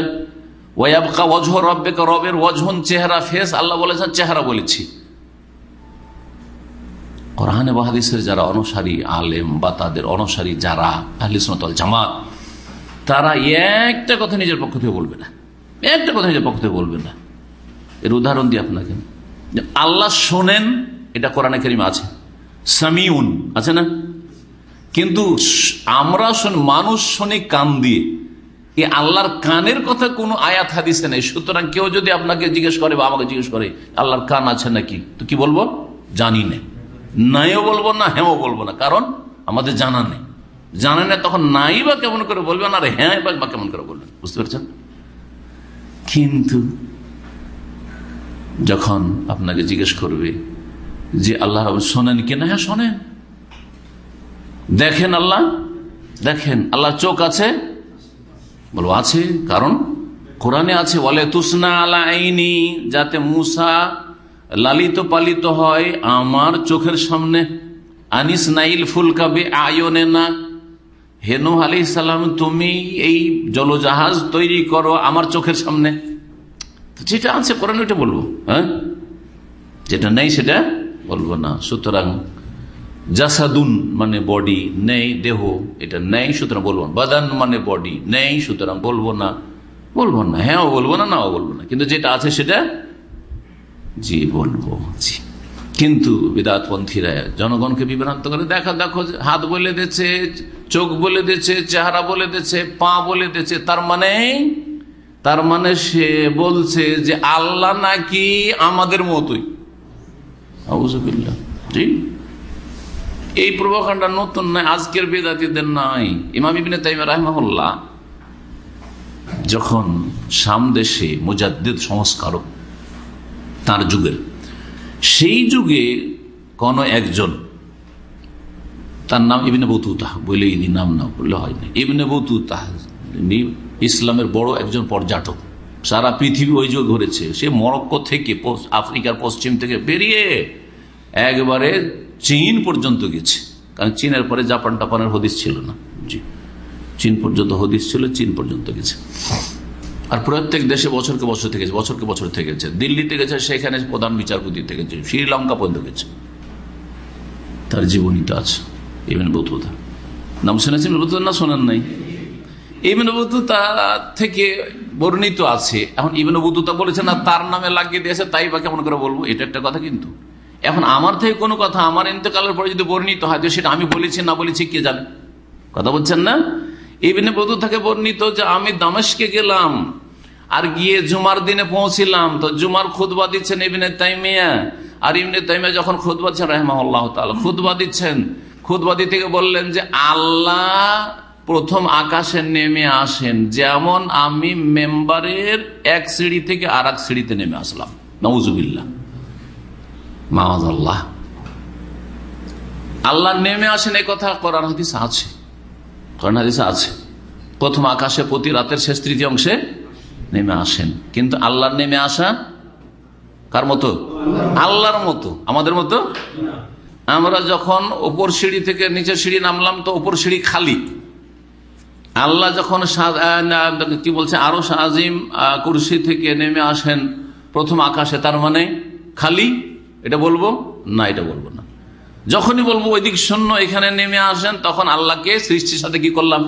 ওয়াবকা ওয়াজহ রব্বেকা, রবের ওয়াজহন চেহারা, ফেস আল্লাহ বলেছেন, চেহারা বলেছি। কোরআনে বাহাদিসের যারা অনুসারী, আলেম বা তাদের অনুসারী যারা আহলিসনতল জামাত, তারা একটা কথা নিজের পক্ষ থেকে বলবে না। একটা কথা নিজের পক্ষ থেকে বলবে না। এর উদাহরণ দিই আপনাকে। আল্লাহ শোনেন, এটা কোরআনে করিম আছে। সামিউন, আছে না? কিন্তু আমরা শোন, মানুষ শোনে কান দিয়ে। এ আল্লাহর কানের কথা কোনো আয়াত, হাদিসে নেই। সুতরাং কেউ যদি আপনাকে জিজ্ঞেস করে বা আমাকে জিজ্ঞেস করে, আল্লাহর কান আছে নাকি? তো কি বলব? জানি না। নাইও বলব না হ্যাঁও বলব না, কারণ আমাদের জানা নেই। জানা নেই তখন নাই বা কেমন করে বলবেন আর হ্যাঁ বা কেমন করে বলবেন বুঝতে পারছেন? কিন্তু যখন আপনাকে জিজ্ঞেস করবে যে আল্লাহ শোনেন কিনা হ্যাঁ শোনেন। দেখেন আল্লাহ? দেখেন, আল্লাহ চোখ আছে? বলো আছে, কারণ কোরআনে আছে বলে তুসনা আলা আইনি, যাতে মুসা লালিত পালিত হয় আমার চোখের সামনে। আনিস নাইল ফুলকাবে আয়নে না। হেনু আলি সালাম, তুমি এই জলজাহাজ তৈরি করো আমার চোখের সামনে। যেটা আছে করেন ওইটা বলব হ্যাঁ? যেটা নেই সেটা বলব না। সুতরাং জাসাদুন মানে বডি, নেই দেহ, এটা নেই সুতরাং বলব না। বাদান মানে বডি, নেই সুতরাং বলব না। বলব না হ্যাঁ বলব না নাও বলব না। কিন্তু যেটা আছে সেটা জি বলব জি কিন্তু বিদাতপন্থীরা জনগণকে বিভ্রান্ত করে, দেখা, দেখো, হাত বলে দিচ্ছে চোখ বলে দিচ্ছে চেহারা বলে দিচ্ছে পা বলে দিচ্ছে তার মানে তার মানে সে বলছে যে আল্লাহ নাকি আমাদের মতোই। জি। এই প্রভাকাণ্ডা নতুন নয়, আজকের বেদাতিদের নাই। ইমাম ইবিনে তাইম রাহমাহুল্লাহ যখন সামদেশে মুজাদ্দিদ সংস্কারক তার যুগের। সেই যুগে কোন একজন, তার নাম ইবনে বতুতাহ, বলে ইনি নাম না, বললে হয় না। ইবনে বতুতাহ ইসলামের বড় একজন পর্যটক। সারা পৃথিবী ওই যুগ ঘুরেছে। সে মরক্কো থেকে আফ্রিকার পশ্চিম থেকে বেরিয়ে একবারে চীন পর্যন্ত গেছে। কারণ চীনের পরে জাপান টাপানের হদিস ছিল না। জি। চীন পর্যন্ত হদিস ছিল, চীন পর্যন্ত গেছে। আর প্রত্যেক দেশে বছরকে বছর থেকে বছরকে বছর থেকে গেছে। দিল্লিতে গেছে, সেখানে প্রধান বিচারপতি থেকে গেছে, শ্রীলঙ্কা পর্যন্ত গেছে। তার জীবনীটা আছে ইবিন বতুতা নাম শুনেছেন বতুতা না শোনেন নাই? ইবিন বতুতা থেকে বর্ণিত আছে। এখন ইবিন বতুতা বলেছে না, তার নামে লাগিয়ে দিয়েছে, তাই বা কেমন করে বলব? এটা একটা কথা কিন্তু। এখন আমার থেকে কোনো কথা, আমার ইন্তকালের পরে যদি বর্ণিত হয় তো সেটা আমি বলেছি না বলেছি কে জানে? কথা বলছেন না? ইবিনে বধু থেকে বর্ণিত যে আমি দামেশকে গেলাম আর গিয়ে জুমার দিনে পৌঁছিলাম, তো জুমার খুদবা দিচ্ছেন ইবিনে তাইমিয়া। আর ইবিনে তাইমিয়া যখন খুদবা দিচ্ছেন রহমাল্লাহ তাল খুদবা দিচ্ছেন। খুদবা দিতে বললেন যে, আল্লাহ প্রথম আকাশে নেমে আসেন, যেমন আমি মেম্বারের এক সিঁড়ি থেকে আর এক সিঁড়িতে নেমে আসলাম। নজুবিল্লা মামাজ আল্লাহ আল্লাহ নেমে আসেন এই কথা করার হাদিস আছে। করার হাদিস আছে। প্রথম আকাশে প্রতি রাতের শেষ তৃতীয় অংশে নেমে আসেন। কিন্তু আল্লাহর নেমে আসা কার মতো? আল্লাহর মতো। আমাদের মতো? আমরা যখন ওপর সিঁড়ি থেকে নিচের সিঁড়ি নামলাম তো ওপর সিঁড়ি খালি। আল্লাহ যখন কি বলছে? আরও আজিম কুরসি থেকে নেমে আসেন প্রথম আকাশে। তার মানে খালি? এটা বলব? না, এটা বলব না। যখনই বলব ওইদিক শূন্য, এখানে নেমে আসেন, তখন আল্লাহকে সৃষ্টির সাথে কি করলাম?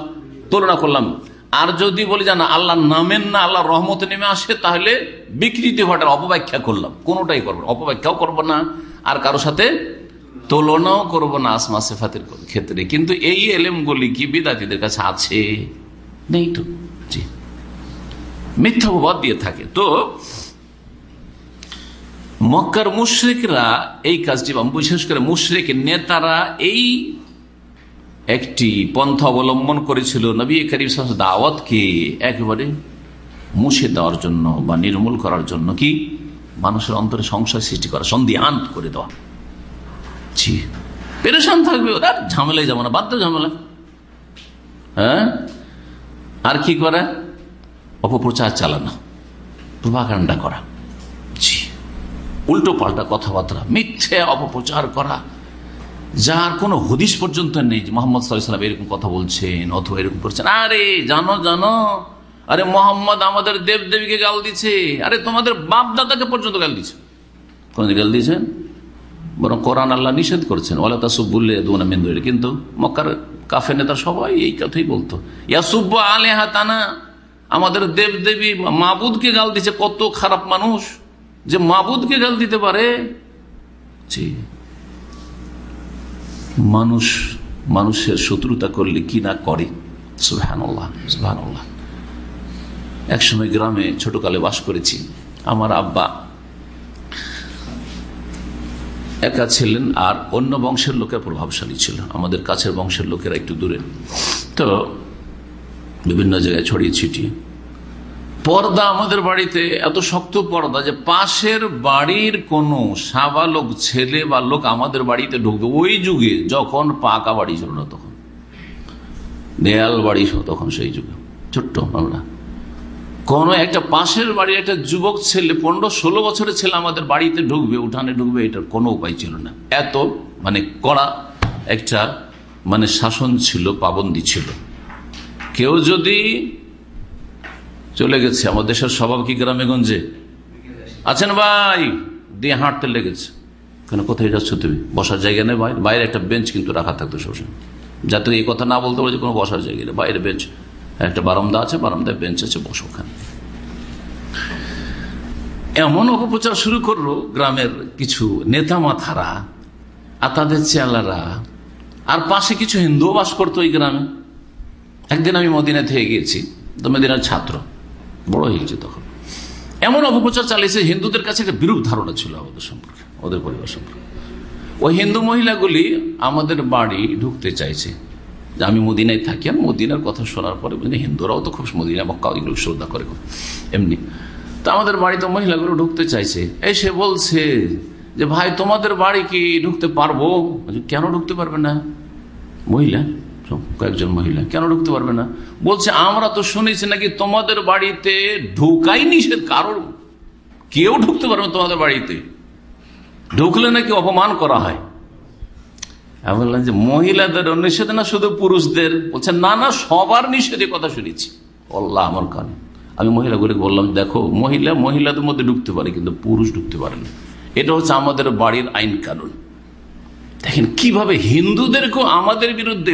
তুলনা করলাম। আর যদি বলি জানা আল্লাহ নামেন না, আল্লাহ রহমতে নেমে আসে, তাহলে বিকৃতি ঘটার অপব্যাখ্যা করলাম। কোনোটাই করব অপব্যাখ্যাও করব না, আর কারও সাথে তুলনাও করব না আসমা সেফাতের ক্ষেত্রে। কিন্তু এই এলেমগুলি কি বিদাতিদের কাছে আছে? নেই তো। জি। মিথ্যা দিয়ে থাকে। তো মক্কার মুশ্রিকরা এই কাজটি বিশেষ করে মুশ্রিক নেতারা এই একটি পন্থা অবলম্বন করেছিল। নবী করিম দাওয়াতকে একেবারে মুছে দেওয়ার জন্য বা নির্মূল করার জন্য কি? মানুষের অন্তরে সংশয় সৃষ্টি করা, সন্ধি আন্ত করে দেওয়া। জি পেরেশান থাকবে ওরা ঝামেলাই যাব না, বাধ্য ঝামেলা। হ্যাঁ? আর কি করে? অপপ্রচার চালানো, প্রভাকাণ্ডা করা। উল্টো পাল্টা কথাবার্তা, মিথ্যে অপপ্রচার করা। যার কোনো হদিস পর্যন্ত নেই যে মোহাম্মদ সাল্লাম এরকম কথা বলছেন অথবা এরকম করছেন। আরে, জানো জানো, আরে মোহাম্মদ আমাদের দেব দেবীকে গাল দিছে। আরে তোমাদের বাপ দাদাকে পর্যন্ত গাল দিছে। কোন গাল দিয়েছেন? বরং কোরআন আল্লাহ নিষেধ করছেন। ওলা তাসুবুল্লে দুনা মেন্দুরে কিন্তু মক্কার কাফে নেতা সবাই এই কথাই বলতো। ইয়াসুব্ব আলে হাতানা আমাদের দেব দেবী মাবুদকে গাল দিছে, কত খারাপ মানুষ। যে মাবুদকে গাল দিতে পারে? মানুষ, মানুষের শত্রুতা করলে কি না করে? সুহানুল্লাহ সুহানুল্লাহ একসময় গ্রামে ছোটকালে বাস করেছি। আমার আব্বা একা ছিলেন আর অন্য বংশের লোকের প্রভাবশালী ছিল। আমাদের কাছের বংশের লোকেরা একটু দূরে। তো বিভিন্ন জায়গায় ছড়িয়ে ছিটিয়ে পর্দা আমাদের বাড়িতে, এত শক্ত পর্দা যে পাশের বাড়ির কোন সাবালক ছেলে বা লোক আমাদের বাড়িতে ঢুকবে ওই যুগে যখন পাকা বাড়ি ছিল না তখন। দেয়াল বাড়ি ছিল তখন সেই যুগে। ছোট্ট আমরা কোন একটা পাশের বাড়ি একটা যুবক ছেলে, পনেরো ষোলো বছরের ছেলে আমাদের বাড়িতে ঢুকবে, উঠানে ঢুকবে, এটার কোনো উপায় ছিল না। এত মানে কড়া একটা মানে শাসন ছিল, পাবন্দি ছিল। কেউ যদি চলে গেছে। আমার দেশের স্বভাব কি গ্রামে গঞ্জে আছেন ভাই? দিয়ে হাঁটতে লেগেছে। কেন, কোথায় যাচ্ছ তুমি? বসার জায়গা নেই বাইরে বাইরে একটা বেঞ্চ কিন্তু রাখা থাকতো সবসময়। যাতে এই কথা না বলতে পারে কোনো বসার জায়গা নেই। বাইরে বেঞ্চ একটা বারান্দা আছে, বারান্দায় বেঞ্চ আছে, বসো ওখানে। এমন অপপ্রচার শুরু করল গ্রামের কিছু নেতা মাথারা আর তাদের চেলারা। আর পাশে কিছু হিন্দুও বাস করতো ওই গ্রামে। একদিন আমি মদিনা থেকে গিয়েছি। তো মদিনার ছাত্র। বড় হয়ে গেছে তখন। এমন অপপ্রচার চালিয়েছে হিন্দুদের কাছে একটা বিরূপ ধারণা ছিল আমাদের সম্পর্কে ওদের পরিবার সম্পর্কে। ওই হিন্দু মহিলাগুলি আমাদের বাড়ি ঢুকতে চাইছে যে আমি মদিনায় থাকি। আর মদিনার কথা শোনার পরে হিন্দুরাও তো খুব মদিনা মক্কা ওইগুলো শ্রদ্ধা করে এমনি। তো আমাদের বাড়িতে মহিলাগুলো ঢুকতে চাইছে। এই সে বলছে যে, ভাই, তোমাদের বাড়ি কি ঢুকতে পারব? কেন ঢুকতে পারবে না? মহিলা কয়েকজন মহিলা। কেন ঢুকতে পারবে না? বলছে, আমরা তো শুনেছি নাকি তোমাদের বাড়িতে ঢুকাই নিষেধ কারোর। কেউ ঢুকতে পারবে তোমাদের বাড়িতে। ঢুকলে নাকি অপমান করা হয়। বললাম যে মহিলাদের নিষেধ না, শুধু পুরুষদের? বলছে, না না, সবার নিষেধে কথা শুনেছি। আল্লাহ আমার কানে। আমি মহিলাগুলিকে বললাম, দেখো, মহিলা, মহিলাদের মধ্যে ঢুকতে পারে, কিন্তু পুরুষ ঢুকতে পারে না। এটা হচ্ছে আমাদের বাড়ির আইন কানুন। দেখেন, কীভাবে হিন্দুদেরকেও আমাদের বিরুদ্ধে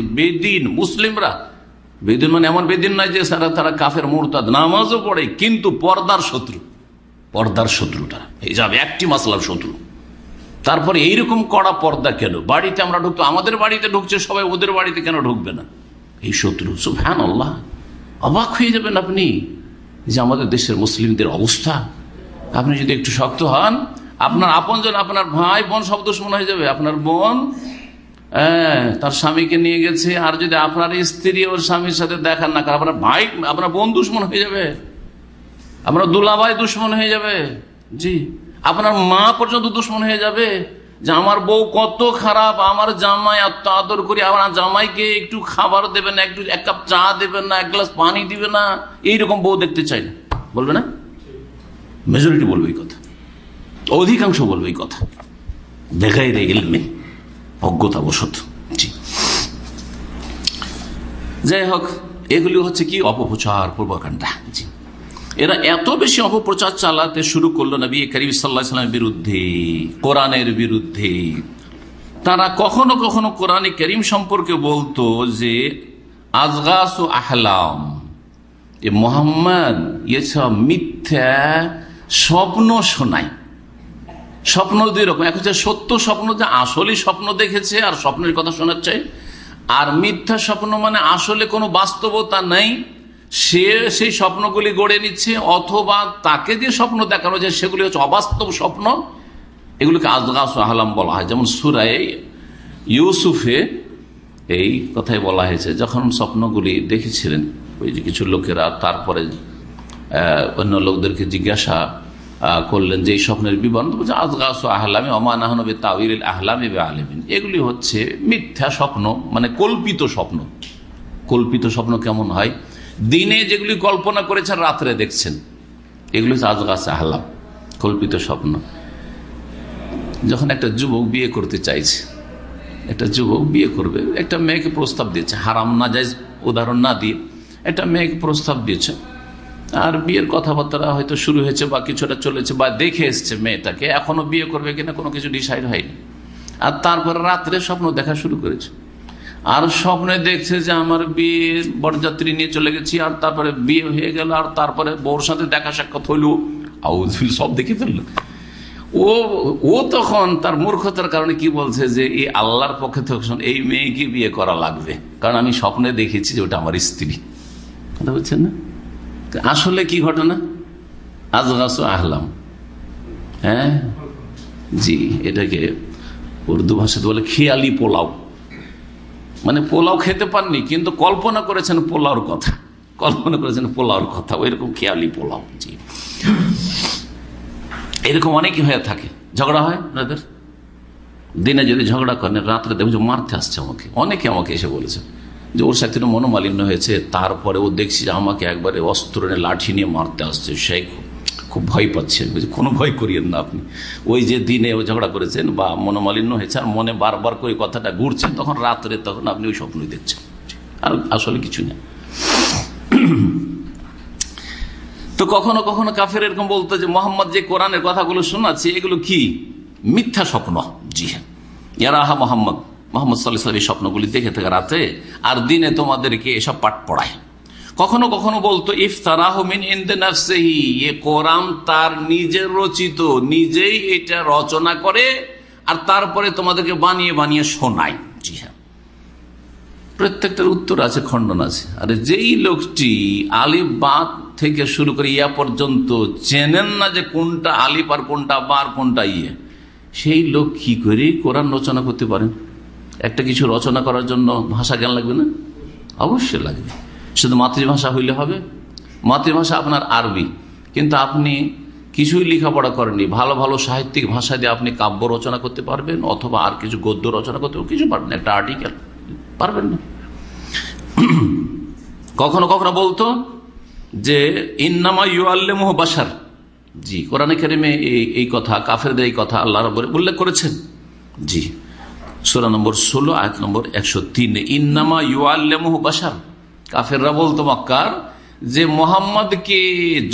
বেদিন, মুসলিমরা, বেদিন মানে এমন বেদিন নয় যে সারা তারা কাফের, মোরতাদ, নামাজও পড়ে, কিন্তু পর্দার শত্রু। পর্দার শত্রুটা। এই যাবে একটি মাসলার শত্রু। তারপরে এইরকম কড়া পর্দা কেন? বাড়িতে আমরা ঢুকতো, আমাদের বাড়িতে ঢুকছে সবাই, ওদের বাড়িতে কেন ঢুকবে না? এই শত্রু হ্যাঁ আল্লাহ অবাক হয়ে যাবেন আপনি যে আমাদের দেশের মুসলিমদের অবস্থা। আপনি যদি একটু শক্ত হন আপনার আপনজন আপনার ভাই বোন সব দুশ্মন হয়ে যাবে। আপনার বোন হ্যাঁ তার স্বামীকে নিয়ে গেছে, আর যদি আপনার স্ত্রী ওর স্বামীর সাথে দেখা না করে, আপনার ভাই, আপনার বোন দুশ্মন হয়ে যাবে। আপনার দুলাভাই দুশ্মন হয়ে যাবে। জি, আপনার মা পর্যন্ত দুশ্মন হয়ে যাবে যে আমার বউ কত খারাপ, আমার জামাই এত আদর করি, আমার জামাইকে একটু খাবার দেবে না, একটু এক কাপ চা দেবে না, এক গ্লাস পানি দিবে না। এইরকম বউ দেখতে চাই না। বলবে না? মেজরিটি বলবে এই কথা। অধিকাংশ বলবে এই কথা। দেখাই রে ইলমে অজ্ঞতা বসত জি। যাই হোক, এগুলি হচ্ছে কি? অপপ্রচার, পূর্বকাণ্ডা। জি। এরা এত বেশি অপপ্রচার চালাতে শুরু করল নবী করিম সাল্লাহামের বিরুদ্ধে, কোরআনের বিরুদ্ধে। তারা কখনো কখনো কোরআনে করিম সম্পর্কে বলতো যে, আজগাস ও আহলাম। এ মোহাম্মদ, এসব মিথ্যা স্বপ্ন শোনায়। স্বপ্ন দুই রকম। এক হচ্ছে সত্য স্বপ্ন যে আসলে স্বপ্ন দেখেছে আর স্বপ্নের কথা শোনাচ্ছে। আর মিথ্যা স্বপ্ন মানে আসলে কোনো বাস্তবতা নেই। সে সেই স্বপ্নগুলি গড়ে নিচ্ছে অথবা তাকে যে স্বপ্ন দেখানো যায় সেগুলি হচ্ছে অবাস্তব স্বপ্ন। এগুলিকে আজগাস আহলাম বলা হয়। যেমন সুরায় ইউসুফে এই কথাই বলা হয়েছে, যখন স্বপ্নগুলি দেখেছিলেন, ওই যে কিছু লোকেরা, তারপরে অন্য লোকদেরকে জিজ্ঞাসা করলেন যে স্বপ্নের বিবরণ। বলছে আহলামে অমান আহনবে তাউর আহলামে আলমিন এগুলি হচ্ছে মিথ্যা স্বপ্ন মানে কল্পিত স্বপ্ন। কল্পিত স্বপ্ন কেমন হয়? দিনে যেগুলি কল্পনা করেছেন, রাত্রে দেখছেন। এগুলি হচ্ছে আজগাস আহলাম, কল্পিত স্বপ্ন। যখন একটা যুবক বিয়ে করতে চাইছে, একটা যুবক বিয়ে করবে, একটা মেয়েকে প্রস্তাব দিয়েছে, হারাম না যায় উদাহরণ না দিয়ে, একটা মেয়েকে প্রস্তাব দিয়েছে। আর বিয়ের কথাবার্তা হয়তো শুরু হয়েছে বা কিছুটা চলেছে বা দেখে এসছে মেয়েটাকে, এখনও বিয়ে করবে কিনা কোনো কিছু ডিসাইড হয়নি। আর তারপরে রাত্রে স্বপ্ন দেখা শুরু করেছে। আর স্বপ্নে দেখছে যে আমার বিয়ে বরযাত্রী নিয়ে চলে গেছি, আর তারপরে বিয়ে হয়ে গেল, আর তারপরে বউর সাথে দেখা সাক্ষাৎ হইল। সব দেখে ফেলল। ও ও তখন তার মূর্খতার কারণে কি বলছে যে এই আল্লাহর পক্ষে তখন এই মেয়েকে বিয়ে করা লাগবে। কারণ আমি স্বপ্নে দেখেছি যে ওটা আমার স্ত্রী। কথা বলছেন না? আসলে কি ঘটনা? আজ আহলাম। হ্যাঁ? জি, এটাকে উর্দু ভাষাতে বলে খেয়ালি পোলাও। মানে পোলাও খেতে পাননি, কিন্তু কল্পনা করেছেন পোলাওর কথা। কল্পনা করেছেন পোলাওর কথা ওই রকম খেয়ালি পোলাও, জি। এরকম অনেকই হয়ে থাকে। ঝগড়া হয় আপনাদের দিনে যদি ঝগড়া করেন, রাত্রে দেখো মারতে আসছে আমাকে। অনেকে আমাকে এসে বলেছে। যে ওর সাথে মনোমালিন্য হয়েছে তারপরে ও দেখছি যে আমাকে একবারে অস্ত্র লাঠি নিয়ে মারতে আসছে। সে খুব ভয় পাচ্ছেন কোনো ভয় করিয়েন না আপনি। ওই যে দিনে ও ঝগড়া করেছেন বা মনোমালিন্য হয়েছে, আর মনে বারবার করে কথাটা ঘুরছেন তখন রাত্রে তখন আপনি ওই স্বপ্নই দেখছেন। আর আসলে কিছু না। তো কখনো কখনো কাফের এরকম বলতো যে, মোহাম্মদ, যে কোরআনের কথাগুলো শোনাচ্ছে, এগুলো কি? মিথ্যা স্বপ্ন। জি হ্যাঁ। ইয়ারাহা মোহাম্মদ। মোহাম্মদ সাল্লাহ এই স্বপ্নগুলি দেখে থাকে রাতে, আর দিনে তোমাদেরকে এসব পাঠ পড়ায় কখনো কখনো বলতো কোরআন তার নিজের রচিত, নিজেই এটা রচনা করে, আর তারপরে তোমাদেরকে বানিয়ে বানিয়ে শোনায়। হ্যাঁ। প্রত্যেকটার উত্তর আছে, খণ্ডন আছে। আর যেই লোকটি আলিফ বাদ থেকে শুরু করে ইয়া পর্যন্ত চেনেন না যে কোনটা আলিফ আর কোনটা বার কোনটা ইয়ে সেই লোক কি করে কোরআন রচনা করতে পারেন? একটা কিছু রচনা করার জন্য ভাষা জ্ঞান লাগবে না? অবশ্যই লাগবে। শুধু মাতৃভাষা হইলে হবে। মাতৃভাষা আপনার আরবি। কিন্তু আপনি কিছুই লেখাপড়া করেননি। ভালো ভালো সাহিত্যিক ভাষা দিয়ে আপনি কাব্য রচনা করতে পারবেন, অথবা আর কিছু গদ্য রচনা করতে কিছু পারবেন একটা আর্টিকেল পারবেন না। কখনো কখনো বলতো যে, ইন্নামা ইউ আল্লেমহ বাসার জি, কোরআনে কেরিমে এই কথা, কাফেরদের এই কথা আল্লাহ উল্লেখ করেছেন। জি। সোলা নম্বর ষোলো, আয়াত নম্বর একশো তিন। ইন্নামা ইউ আল্লেমহ বাসার কাফেররা বলতো, মক্কার, যে মোহাম্মদকে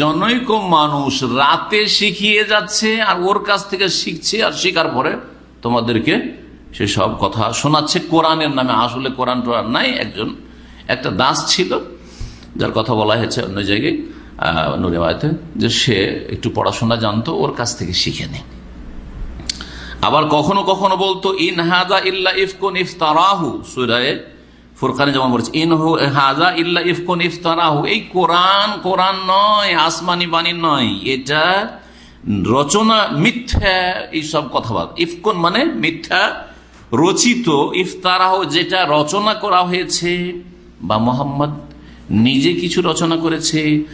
জনৈক মানুষ রাতে শিখিয়ে যাচ্ছে আর ওর কাছ থেকে শিখছে আর শেখার পরে তোমাদেরকে সে সব কথা শোনাচ্ছে। কোরআনের নামে আসলে কোরআন টোরআন নাই, একজন, একটা দাস ছিল, যার কথা বলা হয়েছে অন্য জায়গায় নুরেবায়তে যে সে একটু পড়াশোনা জানতো, ওর কাছ থেকে শিখে নেয়। আবার কখনো কখনো বলতো, ইন হাজা ইল্লা ইফকুন ইফতারাহু। সুরায় ফুরকানে যেমন বলছে ইন হাজা ইল্লা ইফকুন ইফতারাহু। এই কোরআন কোরআন নয়, আসমানি বাণী নয়, এটা রচনা মিথ্যা এইসব কথাবার্তা ইফকুন মানে মিথ্যা রচিত ইফতারাহ যেটা রচনা করা হয়েছে বা মোহাম্মদ নিজে কিছু রচনা করেছে।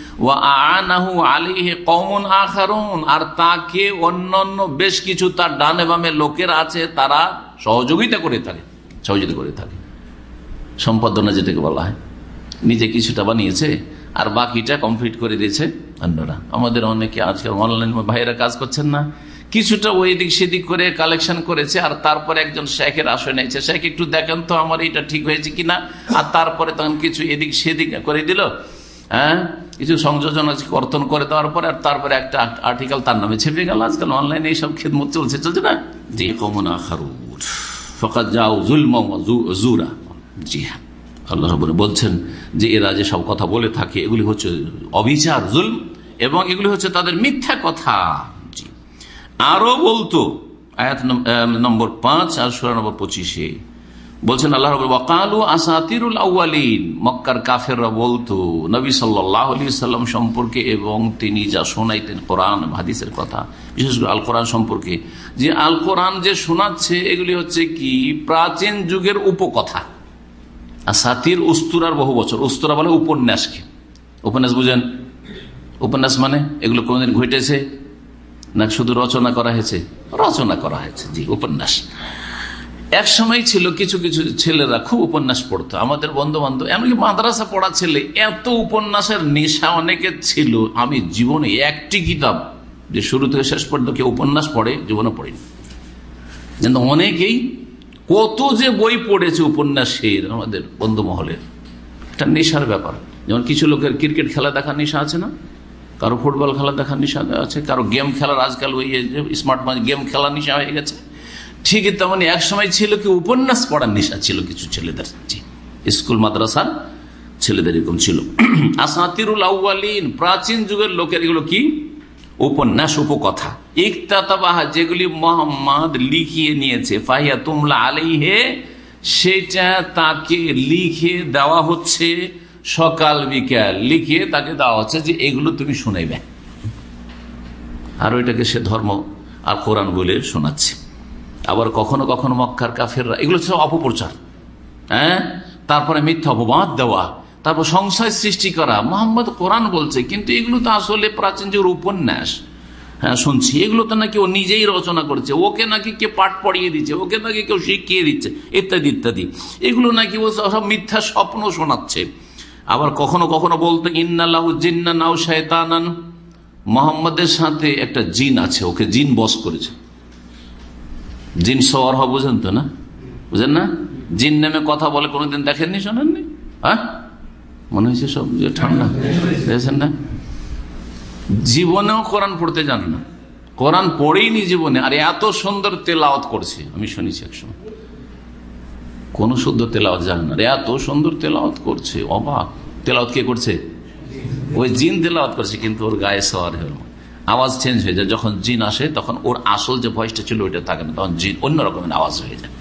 আর তাকে অন্যান্য বেশ কিছু তার ডানে বামে লোকের আছে, তারা সহযোগিতা করে থাকে, সহযোগিতা করে থাকে। সম্পাদনা যেটাকে বলা হয়। নিজে কিছুটা বানিয়েছে, আর বাকিটা কমপ্লিট করে দিয়েছে অন্যরা। আমাদের অনেকে আজকাল অনলাইন ভাইয়েরা কাজ করছেন না। কিছুটা ওই দিক সেদিক করে কালেকশন করেছে আর তারপরে একজন শেখের আশয় নিয়েছে। শেখ একটু দেখেন তো আমার এটা ঠিক হয়েছে কিনা। আর তারপরে তখন কিছু এদিক সেদিক করে দিল হ্যাঁ? কিছু সংযোজন কর্তন করে দেওয়ার পরে আর তারপরে একটা আর্টিকেল তার নামে ছেপে গেল। আজকাল অনলাইনে এইসব খেদমত চলছে চলছে না? জি কমনা খারুর ফকাত যাও জুরা। জি হ্যাঁ। আল্লাহ বলছেন যে এরা যে সব কথা বলে থাকে এগুলি হচ্ছে অবিচার জুলম এবং এগুলি হচ্ছে তাদের মিথ্যা কথা। আরও বলতো, আয়াত নম্বর পাঁচ আর সুরা নম্বর পঁচিশে। বলছেন, আল্লাহ আসাতিরুল মক্কার কাফেররা বলতো, নবী সাল্লাম সম্পর্কে এবং তিনি যা শোনাইতেন কোরআন, হাদিসের কথা, বিশেষ করে আল কোরআন সম্পর্কে। যে আল কোরআন যে শোনাচ্ছে, এগুলি হচ্ছে কি? প্রাচীন যুগের উপকথা। আসাতির উস্তুরার বহু বছর। উস্তুরা বলে উপন্যাসকে। উপন্যাস বুঝেন? উপন্যাস মানে? এগুলো কোনদিন ঘটেছে? না, শুধু রচনা করা হয়েছে? রচনা করা হয়েছে, জি, উপন্যাস। এক সময় ছিল কিছু কিছু ছেলেরা খুব উপন্যাস পড়তো, আমাদের বন্ধু বান্ধব এমনকি মাদ্রাসা পড়া ছেলে, এত উপন্যাসের নেশা অনেকের ছিল, আমি জীবনে একটি কিতাব, যে শুরু থেকে শেষ পর্যন্ত কেউ উপন্যাস পড়ে, জীবনে পড়িনি। কিন্তু অনেকেই কত যে বই পড়েছে উপন্যাসের, আমাদের বন্ধু মহলের একটা নেশার ব্যাপার। যেমন কিছু লোকের ক্রিকেট খেলা দেখার নেশা আছে না? কারও ফুটবল খেলা দেখার নিশা আছে, কারও গেম খেলার আজকাল ওই স্মার্ট গেম খেলার নিশা হয়ে গেছে। ঠিকই তেমন এক সময় ছিল কি উপন্যাস পড়ার নিশা ছিল কিছু ছেলেদের। স্কুল মাদ্রাসার ছেলেদের এরকম ছিল। আসাতিরুল আউ্বালিন প্রাচীন যুগের লোকের এগুলো কি? উপন্যাস, উপকথা। ইকতাতাবাহা, যেগুলি মোহাম্মদ লিখিয়ে নিয়েছে। ফাহিয়া তুমলা আলাইহে, সেটা তাকে লিখে দেওয়া হচ্ছে। সকাল বিকাল লিখিয়ে তাকে দেওয়া হচ্ছে যে এগুলো তুমি শুনাইবে। আর ওইটাকে সে ধর্ম আর কোরআন বলে শোনাচ্ছে। আবার কখনো কখনো মক্কার কাফেররা, এগুলো হচ্ছে অপপ্রচার। হ্যাঁ? তারপরে মিথ্যা অপবাদ দেওয়া, তারপর সংশয় সৃষ্টি করা। মোহাম্মদ কোরআন বলছে, কিন্তু এগুলো তো আসলে প্রাচীন যে উপন্যাস। হ্যাঁ শুনছি। এগুলো তো নাকি ও নিজেই রচনা করছে। ওকে নাকি কে পাঠ পড়িয়ে দিচ্ছে, ওকে নাকি কেউ শিখিয়ে দিচ্ছে, ইত্যাদি ইত্যাদি। এগুলো নাকি ও সব মিথ্যা স্বপ্ন শোনাচ্ছে। আবার কখনো কখনো বলতো ইন্নাল্লাহ জিন্নাও শায়তানান। মোহাম্মদের সাথে একটা জিন আছে, ওকে জিন বস করেছে। জিন সওয়ার হওয়া বুঝেন তো না? বুঝেন না? জিন নামে কথা বলে, কোনোদিন দেখেননি, শোনেননি? হ্যাঁ? মনে হয়েছে সব যে ঠান্ডা, দেখেছেন না? জীবনেও কোরআন পড়তে জান না। কোরআন পড়েইনি জীবনে, আর এত সুন্দর তেলাওয়াত করছে, আমি শুনেছি একসময় কোন শুদ্ধ তেলাওয়াত জানে না। এত সুন্দর তেলাওয়াত করছে, অবাক। তেলাওয়াত কে করছে? ওই জিন তেলাওয়াত করছে, কিন্তু ওর গায়ে সওয়ার হল আওয়াজ চেঞ্জ হয়ে যায়। যখন জিন আসে, তখন ওর আসল যে ভয়েসটা ছিল, ওইটা থাকে না। তখন জিন অন্য রকমের আওয়াজ হয়ে যায়।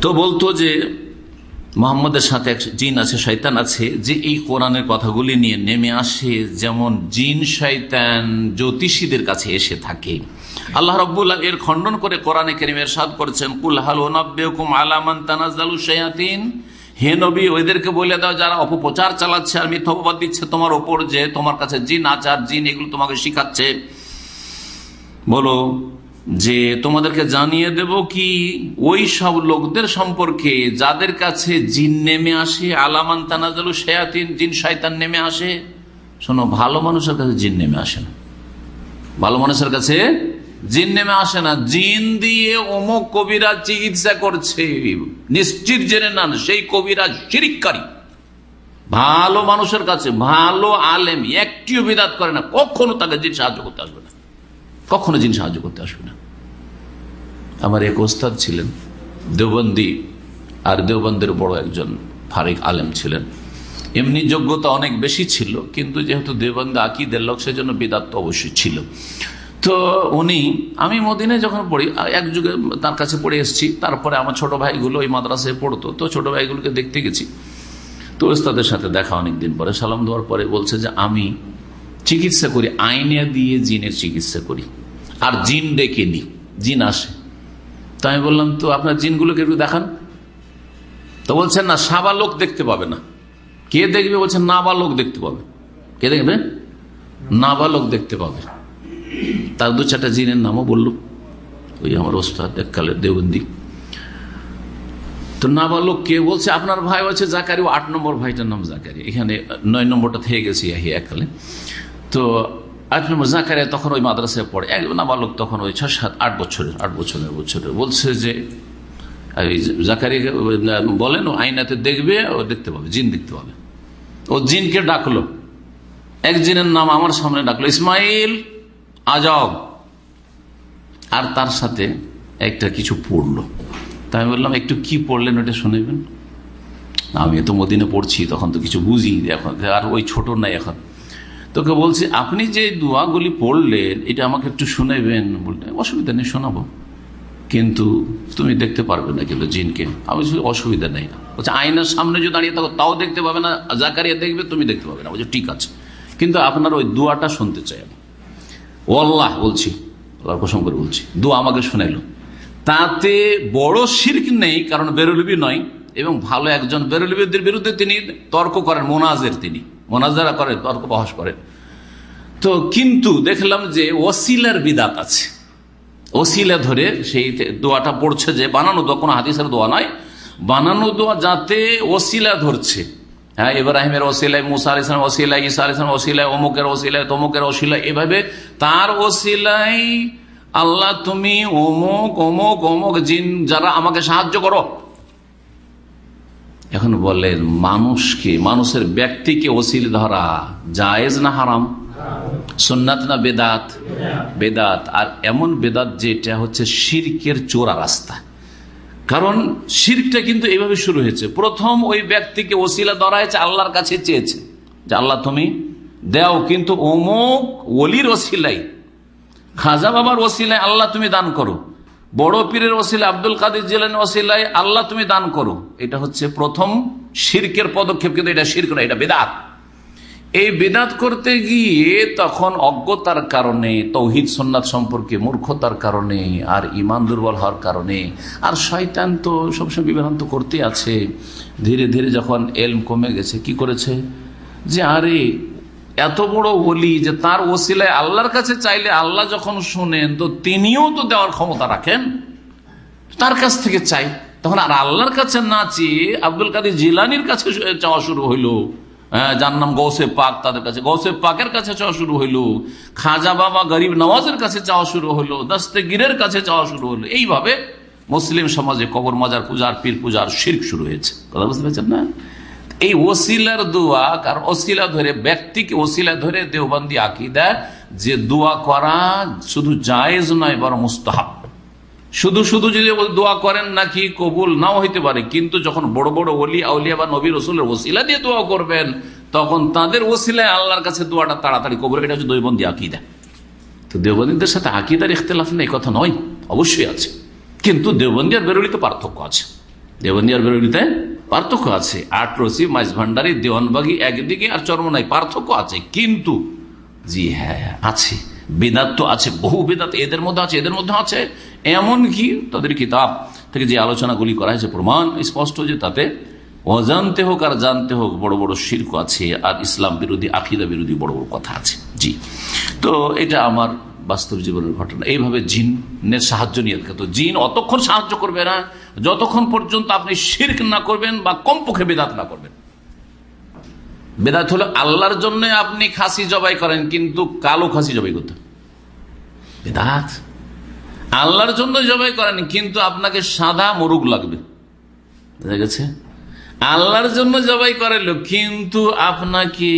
তো বলতো যে, মোহাম্মদের সাথে এক জিন আছে শৈতান আছে, যে এই কোরআনের কথাগুলি নিয়ে নেমে আসে, যেমন জিন শৈতান জ্যোতিষীদের কাছে এসে থাকে। আল্লাহ রব্বুল্লাহ এর খণ্ডন করে কোরআনে কেরিমের সাদ করেছেন, কুল হাল ওনাব্বেকুম আলামান তানাজালু শায়াতিন। হে নবী ওইদেরকে বলে দাও যারা অপপ্রচার চালাচ্ছে আর মিথ্যবাদ দিচ্ছে তোমার ওপর যে তোমার কাছে জিন আচার জিন এগুলো তোমাকে শিখাচ্ছে। বলো, যে তোমাদেরকে জানিয়ে দেব কি, ওই সব লোকদের সম্পর্কে যাদের কাছে জিন নেমে আসে আলামান তানাজালু শেয়াতিন, জিন শয়তান নেমে আসে, শোনো, ভালো মানুষের কাছে জিন নেমে আসে না। ভালো মানুষের কাছে জিন নেমে আসে না, জিন দিয়ে অমুক কবিরা চিকিৎসা করছে। নিশ্চিত জেনে নেন, সেই কবিরা চিরিককারী ভালো মানুষের কাছে, ভালো আলেম, একটিও বিদাত করে না। কখনো তাকে জিন সাহায্য করতে আসবে না। কখনো জিন সাহায্য করতে আসবে না। আমার এক ওস্তাদ ছিলেন, দেওবন্দি, আর দেওবন্দের বড় একজন ফারিক আলেম ছিলেন। এমনি যোগ্যতা অনেক বেশি ছিল, কিন্তু যেহেতু দেওবন্দি আকিদের লোক, সেজন্য বিদাত অবশ্যই ছিল। তো উনি, আমি মদিনে যখন পড়ি, এক যুগে তার কাছে পড়ে এসেছি, তারপরে আমার ছোট ভাইগুলো ওই মাদ্রাসায় পড়তো, তো ছোট ভাইগুলোকে দেখতে গেছি। তো ওস্তাদের সাথে দেখা অনেকদিন পরে, সালাম দেওয়ার পরে বলছে যে, আমি চিকিৎসা করি আইনে দিয়ে জিনের চিকিৎসা করি, আর জিন ডেকে নি জিন আসে। তো আমি বললাম, তো আপনার জিনগুলোকে একটু দেখান। তো বলছেন, না, সাবা লোক দেখতে পাবে না। কে দেখবে? বলছেন নাবালক দেখতে পাবে। কে দেখবে? নাবালক দেখতে পাবে। তার দু চারটা জিনের নামও বলল। ওই আমার ওস্তাদ এককালের দেবন্দি তো নাবালক কে বলছে, আপনার ভাই আছে জাকারি ও আট নম্বর ভাইটার নাম জাকারি এখানে নয় নম্বরটা থেকে গেছি এককালে। তো আট নম্বর জাকারিয়া তখন ওই মাদ্রাসায় পড়ে। এক নাবালক তখন ওই ছয়, সাত, আট বছরের আট বছরের বছরের। বলছে যে জাকারিয়াকে বলেন, ও আইনাতে দেখবে, ও দেখতে পাবে, জিন দেখতে পাবে। ও জিনকে ডাকলো। এক জিনের নাম আমার সামনে ডাকলো, ইসমাইল। আজব। আর তার সাথে একটা কিছু পড়ল। তাই আমি বললাম, একটু কি পড়লেন ওটা শুনেবেন আমি তো মদিনে পড়ছি, তখন তো কিছু বুঝি এখন। আর ওই ছোট নাই এখন। তোকে বলছি, আপনি যে দোয়াগুলি পড়লেন, এটা আমাকে একটু শুনেবেন বললেন অসুবিধা নেই, শোনাবো। কিন্তু তুমি দেখতে পারবে না কিন্তু জিনকে। আমি অসুবিধা নেই। না বলছে, আয়নার সামনে যদি দাঁড়িয়ে থাকো, তাও দেখতে পাবে না। জাকারিয়া দেখবে, তুমি দেখতে পাবে না। বলছে, ঠিক আছে। কিন্তু আপনার ওই দোয়াটা শুনতে চাই আমি। ও আল্লাহ বলছি, আল্লাহর কসম করে বলছি, দোয়া আমাকে শোনাইলো। তাতে বড় শির্ক নেই, কারণ বেরুলবি নয়, এবং ভালো একজন বেরুলবিদের বিরুদ্ধে তিনি তর্ক করেন, মোনাজের তিনি। মোনাজারা করেন তর্ক বহস করেন। তো কিন্তু দেখলাম যে ওসিলার বিদাত আছে। ওসিলা ধরে সেই দোয়াটা পড়ছে যে, বানানো দোয়া, কোনো হাদিসের দোয়া নয়। বানানো দোয়া যাতে ওসিলা ধরছে। হ্যাঁ ইব্রাহিমের ওসিলায়, মুসা আলিসাম ওসিলাই ইসা আলিসাম ওসিলায়, অমুকের ওসিলায়, তমুকের ওসিলায়, এভাবে তার ওসিলাই আল্লাহ তুমি অমুক অমুক অমুক জিন যারা আমাকে সাহায্য করো। এখন বলেন মানুষকে, মানুষের ব্যক্তিকে ওসিল ধরা জায়েজ না হারাম? সোননাথ না বেদাত? বেদাত। আর এমন বেদাত যেটা হচ্ছে শির্কের চোরা রাস্তা। কারণ শিরকটা কিন্তু এইভাবে শুরু হয়েছে। প্রথম ওই ব্যক্তিকে ওসিলা হয়েছে আল্লাহর কাছে চেয়েছে যে, আল্লাহ, তুমি দেও, কিন্তু অমুক ওলির ওসিলাই, খাজা বাবার ওসিলায় আল্লাহ তুমি দান করো, বড় পীরের ওসিলা আব্দুল কাদের জেলেন ওসিলায় আল্লাহ তুমি দান করো। এটা হচ্ছে প্রথম শির্কের পদক্ষেপ, কিন্তু এটা শির্ক না, এটা বেদাত। এই বেদাত করতে গিয়ে তখন অজ্ঞতার কারণে, তৌহিদ সন্ন্যাত সম্পর্কে মূর্খতার কারণে, আর ইমান দুর্বল হওয়ার কারণে, আর শয়তান তো সবসময় বিভ্রান্ত করতে আছে। ধীরে ধীরে যখন এলম কমে গেছে, কি করেছে? যে আরে, এত বড় বলি যে তার ওসিলায় আল্লাহর কাছে চাইলে আল্লাহ যখন শোনেন, তো তিনিও তো দেওয়ার ক্ষমতা রাখেন। তার কাছ থেকে চাই। তখন আর আল্লাহর কাছে না চেয়ে আব্দুল কাদের জিলানির কাছে চাওয়া শুরু হইল। যার নাম গৌসে পাক তাদের কাছে। গৌসে পাকের কাছে চাওয়া শুরু হইল, খাজা বাবা গরিব নওয়াজের কাছে চাওয়া শুরু হলো দস্তগীরের কাছে চাওয়া শুরু হলো এইভাবে মুসলিম সমাজে কবর মাজার পূজার, পীর পূজার শির্ক শুরু হয়েছে। কথা বুঝতে পারছেন না? এই ওসিলার দোয়া কারণ ওসিলা ধরে, ব্যক্তিকে ওসিলা ধরে দেওবন্দি দেয় যে দোয়া করা শুধু জায়েজ নয় বড় মুস্তাহাব। শুধু শুধু যদি দোয়া করেন নাকি কবুল নাও হইতে পারে, কিন্তু যখন বড় বড় অলি আউলিয়া বা নবীর রসুলের ওসিলা দিয়ে দোয়া করবেন, তখন তাদের ওসিলায় আল্লাহর কাছে দোয়াটা তাড়াতাড়ি কবুল এটা হচ্ছে দৈবন্দি আকিদা। তো দেবন্দীদের সাথে আকিদার ইখতলাফ নেই, কথা নয়, অবশ্যই আছে। কিন্তু দেওবন্দি আর বেরোলিতে পার্থক্য আছে। দেবন্দী আর বেরোলিতে পার্থক্য আছে। আট রসি, মাইজ ভান্ডারি, দেওয়ানবাগি একদিকে আর চরমনাই পার্থক্য আছে। কিন্তু, জি হ্যাঁ আছে। বেদাত তো আছে, বহু বেদাত এদের মধ্যে আছে, এদের মধ্যে আছে। এমন কি? তাদের কিতাব থেকে যে আলোচনাগুলি করা হয়েছে, প্রমাণ স্পষ্ট যে তাতে অজানতে হোক আর জানতে হোক বড় বড় শিল্প আছে আর ইসলাম বিরোধী আফিদা বিরোধী বড় বড় কথা আছে। জি। তো এটা আমার বাস্তব জীবনের ঘটনা। এইভাবে জিনের সাহায্য নিয়ে তো জিন অতক্ষণ সাহায্য করবে না। যতক্ষণ পর্যন্ত আপনি শির্ক না করবেন বা কমপক্ষে বেদাত না করবেন। বেদাত হলো আল্লাহর জন্য আপনি খাসি জবাই করেন, কিন্তু কালো খাসি জবাই করতে বেদাত। আল্লাহর জন্য জবাই করেন, কিন্তু আপনাকে সাদা মরুক লাগবে। বুঝা গেছে? আল্লাহর জন্য জবাই করাইল, কিন্তু আপনাকে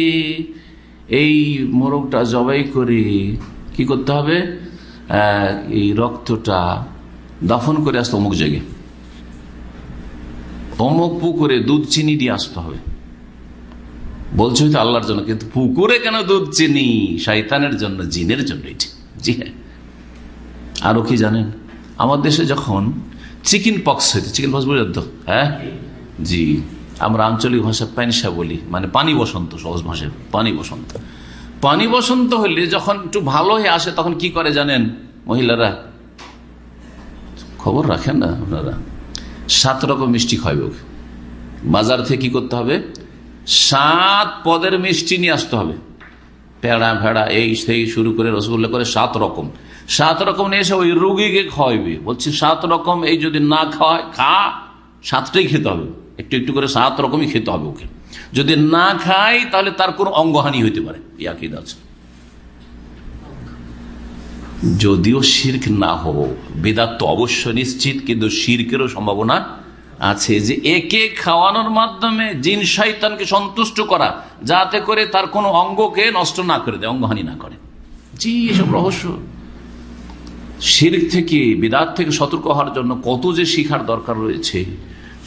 এই মোরগটা জবাই করে কি করতে হবে? এই রক্তটা দাফন করে আসতো অমুক জায়গায়। অমুক পুকুরে দুধ, চিনি দিয়ে আসতে হবে। বলছে হয়তো আল্লাহর জন্য, কিন্তু পুকুরে কেন দুধ, চিনি? শৈতানের জন্য, জিনের জন্য এটি। জি হ্যাঁ। আরও কি জানেন? আমার দেশে যখন চিকেন পক্স হইতে চিকেন পক্স বুঝলেন তো? হ্যাঁ? জি। আমরা আঞ্চলিক ভাষায় প্যানসা বলি মানে পানি বসন্ত, সহজ ভাষায়, পানি বসন্ত। পানি বসন্ত হলে যখন একটু ভালো হয়ে আসে, তখন কি করে জানেন মহিলারা? খবর রাখেন না আপনারা। সাত রকম মিষ্টি ওকে বাজার থেকে কি করতে হবে? সাত পদের মিষ্টি নিয়ে আসতে হবে। পেড়া, ভেড়া, এই, সেই, শুরু করে রসগোল্লা করে সাত রকম। সাত রকম নিয়ে এসে ওই রুগীকে খাওয়াইবে। বলছি, সাত রকম এই যদি না খাওয়ায়, খা, সাতটাই খেতে হবে। একটু একটু করে সাত রকমই খেতে হবে ওকে। যদি না খাই তাহলে তার কোনো অঙ্গহানি হইতে পারে। যদিও শির্ক না হোক, বেদাত তো অবশ্য নিশ্চিত, কিন্তু শির্কেরও সম্ভাবনা আছে যে একে খাওয়ানোর মাধ্যমে জিন শৈতানকে সন্তুষ্ট করা, যাতে করে তার কোনো অঙ্গকে নষ্ট না করে দেয়, অঙ্গহানি না করে। জি, এসব রহস্য। শির থেকে, বিদাত থেকে সতর্ক হওয়ার জন্য কত যে শিখার দরকার রয়েছে,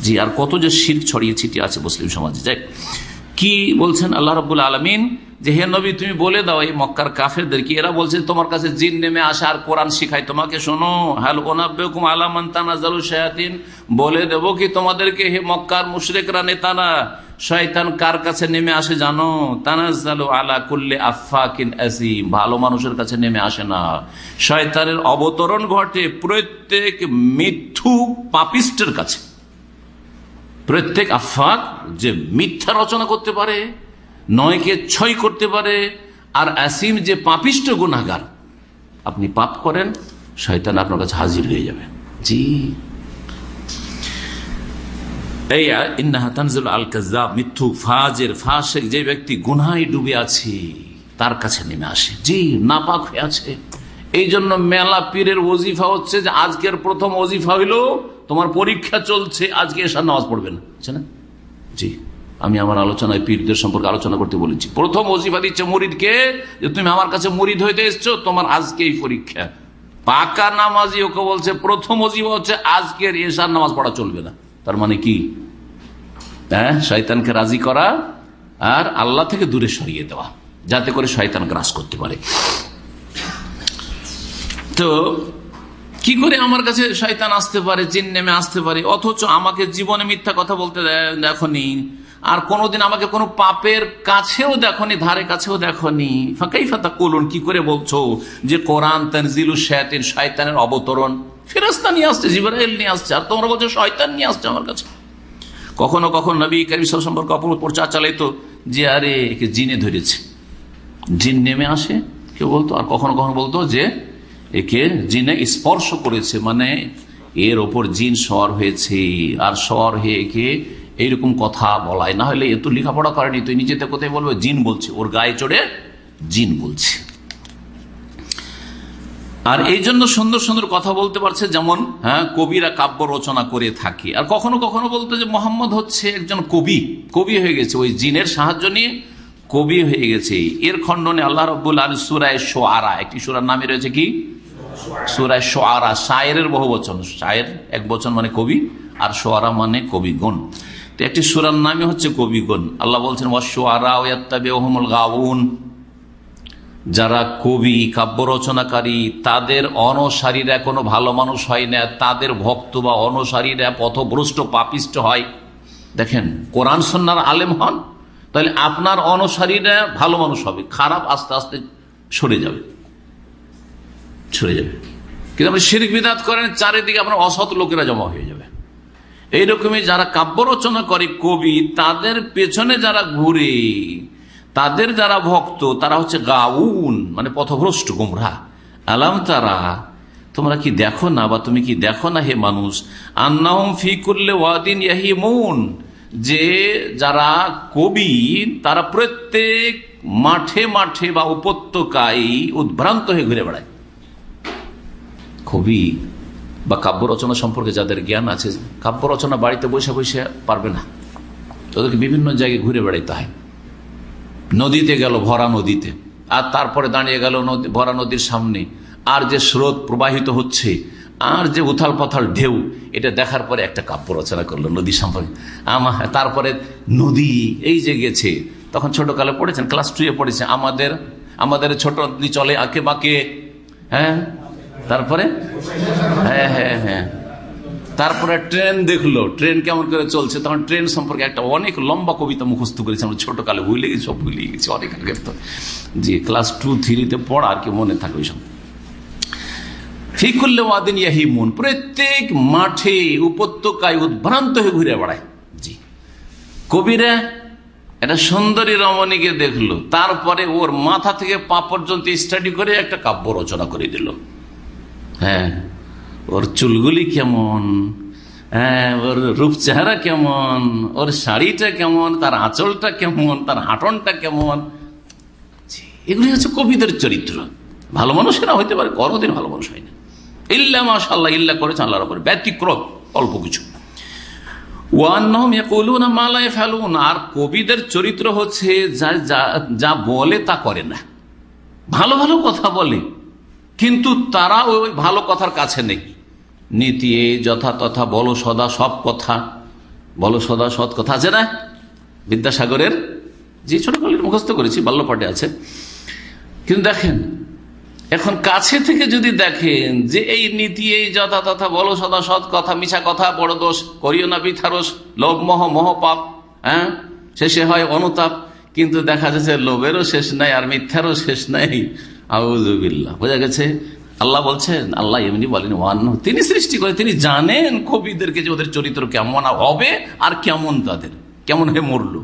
জি, আর কত যে শির ছড়িয়ে ছিটিয়ে আছে মুসলিম সমাজে। যাই কি বলছেন আল্লাহ রবুল্লা আলমিন? যে হে নবী, তুমি বলে দাও, এই মক্কার কাফেরদের কি? এরা বলছে, তোমার কাছে জিন নেমে আসে আর কোরআন শিখাই তোমাকে শোনো, হাল ওনাবেকুম আলামান তানাজালু শায়াতিন। বলে দেব কি তোমাদেরকে, হে মক্কার মুশরেকরা নেতানা শয়তান কার কাছে নেমে আসে জানো? তানাজালু আলা কুল্লে আফাকিন আসিম ভালো মানুষের কাছে নেমে আসে না। শয়তানের অবতরণ ঘটে প্রত্যেক মিথ্যু পাপিস্টের কাছে। প্রত্যেক আফাক যে মিথ্যা রচনা করতে পারে, নয়কে ছয় করতে পারে, আর আসিম যে পাপিষ্ট গুণাগার আপনি পাপ করেন, শয়তান আপনার কাছে হাজির হয়ে যাবে। জি। মিথ্যু ফাজের ফাঁসেক, যে ব্যক্তি গুনায় ডুবে আছে, তার কাছে নেমে আসে। জি, নাপাক হয়ে আছে। এই জন্য মেলা পীরের ওজিফা হচ্ছে যে আজকের প্রথম ওজিফা হইল, তোমার পরীক্ষা চলছে, আজকে এসার নামাজ পড়বে না। না? জি, আমি আমার আলোচনায় পীরদের সম্পর্কে আলোচনা করতে বলেছি। প্রথম ওজিফা দিচ্ছে মরিদকে, যে তুমি আমার কাছে মরিদ হইতে এসছো, তোমার আজকে এই পরীক্ষা। পাকা নামাজি ওকে বলছে, প্রথম ওজিফা হচ্ছে আজকের এসার নামাজ পড়া চলবে না। তার মানে কি? হ্যাঁ শয়তানকে রাজি করা আর আল্লাহ থেকে দূরে সরিয়ে দেওয়া, যাতে করে শয়তান গ্রাস করতে পারে। তো কি করে আমার কাছে শয়তান আসতে পারে, জিন নেমে আসতে পারে? অথচ আমাকে জীবনে মিথ্যা কথা বলতে দেখনি। আর কোনোদিন আমাকে কোনো পাপের কাছেও দেখনি, ধারে কাছেও দেখনি। ফাঁকাই ফাঁকা করুন কি করে বলছো? যে কোরআন তানজিলু শায়াতিন, শয়তানের অবতরণ। ফেরস্তা নিয়ে আসছে, জিবরাইল নিয়ে আসছে, আর তোমরা বলছো শয়তান নিয়ে আসছে আমার কাছে। কখনো কখনো নবী কারিম সম্পর্কে অপর প্রচার চালাইতো, যে আরে একে জিনে ধরেছে। জিন নেমে আসে, কেউ বলতো, আর কখনো কখনো বলতো যে একে জিনে স্পর্শ করেছে মানে এর ওপর জিন সর হয়েছে, আর সর হয়ে একে এইরকম কথা বলায়। না হলে এ তো লেখাপড়া করেনি, তুই নিজেতে কোথায় বলবে? জিন বলছে, ওর গায়ে চড়ে জিন বলছে। আর এই জন্য সুন্দর সুন্দর কথা বলতে পারছে, যেমন হ্যাঁ কবিরা কাব্য রচনা করে থাকে। আর কখনো কখনো বলতো যে মোহাম্মদ হচ্ছে একজন কবি কবি হয়ে গেছে। ওই জিনের সাহায্য নিয়ে কবি হয়ে গেছে। এর খণ্ডনে আল্লাহ রব্বুল আলী সুরায় সোয়ারা একটি সুরার নামে রয়েছে কি? সুরায় সোয়ারা শায়ের বহু বচন। শায়ের এক বচন মানে কবি, আর সোয়ারা মানে কবিগুণ। তো একটি সুরার নামে হচ্ছে কবিগুণ। আল্লাহ বলছেন ওয়াসোয়ারা ওহমুল গাউন। যারা কবি কাব্য রচনাকারী তাদের অনসারীরা কোনো ভালো মানুষ হয় না, তাদের ভক্ত বা অনসারীরা পথভ্রষ্ট, পাপিষ্ট হয়। দেখেন, কোরআন সন্ন্যার আলেম হন, তাহলে আপনার অনসারীরা ভালো মানুষ হবে, খারাপ আস্তে আস্তে সরে যাবে। সরে যাবে। কিন্তু আপনি শিরিক বিদাত করেন, চারিদিকে আপনার অসৎ লোকেরা জমা হয়ে যাবে। এইরকমই যারা কাব্য রচনা করে, কবি, তাদের পেছনে যারা ঘুরে তাদের যারা ভক্ত, তারা হচ্ছে গাউন মানে পথভ্রষ্ট, গুমরা। আলাম তারা, তোমরা কি দেখো না বা তুমি কি দেখো না হে মানুষ? ফি করলে ওয়াদিন মন যে যারা কবি, তারা প্রত্যেক মাঠে মাঠে বা উপত্যকায় উদ্ভ্রান্ত হয়ে ঘুরে বেড়ায়। কবি বা কাব্য রচনা সম্পর্কে যাদের জ্ঞান আছে, কাব্য রচনা বাড়িতে বসে বসে পারবে না। তাদেরকে বিভিন্ন জায়গায় ঘুরে বেড়াইতে হয়। নদীতে গেল, ভরা নদীতে। আর তারপরে দাঁড়িয়ে গেল ভরা নদীর সামনে। আর যে স্রোত প্রবাহিত হচ্ছে, আর যে উথাল পাথাল ঢেউ, এটা দেখার পরে একটা কাব্য রচনা করল নদী সম্পর্কে। আমা, তারপরে নদী, এই যে গেছে, তখন ছোটকালে পড়েছেন, ক্লাস টুয়ে পড়েছে, আমাদের আমাদের ছোট নদী চলে আঁকে বাঁকে হ্যাঁ? তারপরে? হ্যাঁ হ্যাঁ হ্যাঁ। তারপরে ট্রেন দেখল, ট্রেন কেমন করে চলছে, তখন ট্রেন সম্পর্কে একটা অনেক লম্বা কবিতা মুখস্থ করেছে, আমরা ছোটকালে ভুলে গেছি, সব ভুলে গেছি, অনেক আগের তো। জি ক্লাস টু থ্রিতে পড়া, আর কি মনে থাকে ওইসব ফিকুল্লে ওয়াদিন ইয়াহিমুন, প্রত্যেক মাঠে উপত্যকায় উদ্ভ্রান্ত হয়ে ঘুরে বেড়ায়। জি। কবিরা একটা সুন্দরী রমণীকে দেখল, তারপরে ওর মাথা থেকে পা পর্যন্ত স্টাডি করে একটা কাব্য রচনা করে দিল। হ্যাঁ। ওর চুলগুলি কেমন? হ্যাঁ ওর রূপ চেহারা কেমন? ওর শাড়িটা কেমন? তার আঁচলটা কেমন? তার হাঁটনটা কেমন? এগুলি হচ্ছে কবিদের চরিত্র। ভালো মানুষ মানুষেরা হইতে পারে, কোনোদিন ভালো মানুষ হয় না। ইল্লা মাশাল্লাহ ইল্লা করেছে আল্লাহর উপরে। ব্যতিক্রম, অল্প কিছু। আর কবিদের চরিত্র হচ্ছে যা বলে তা করে না। ভালো ভালো কথা বলে। কিন্তু তারা ওই ভালো কথার কাছে নেই। নীতি যথা তথা, বলো সদা সব কথা। বলো সদা সৎ কথা আছে না? বিদ্যাসাগরের? যে ছোটকালের মুখস্থ করেছি বাল্যপাটে আছে। কিন্তু দেখেন, এখন কাছে থেকে যদি দেখেন যে এই নীতি এই, যথা তথা, বলো সদা সৎ কথা, মিছা কথা, বড় দোষ, করিও না বিথারস, লোভ, মহ, মোহ পাপ হ্যাঁ? শেষে হয় অনুতাপ। কিন্তু দেখা যাচ্ছে লোভেরও শেষ নাই আর মিথ্যারও শেষ নাই। আউজুবিল্লা বোঝা গেছে? আল্লাহ বলছেন, আল্লাহ এমনি বলেন ওয়ান্ন তিনি সৃষ্টি করে, তিনি জানেন কবিদেরকে যে ওদের চরিত্র কেমন হবে আর কেমন তাদের, কেমন হয়ে মরলো।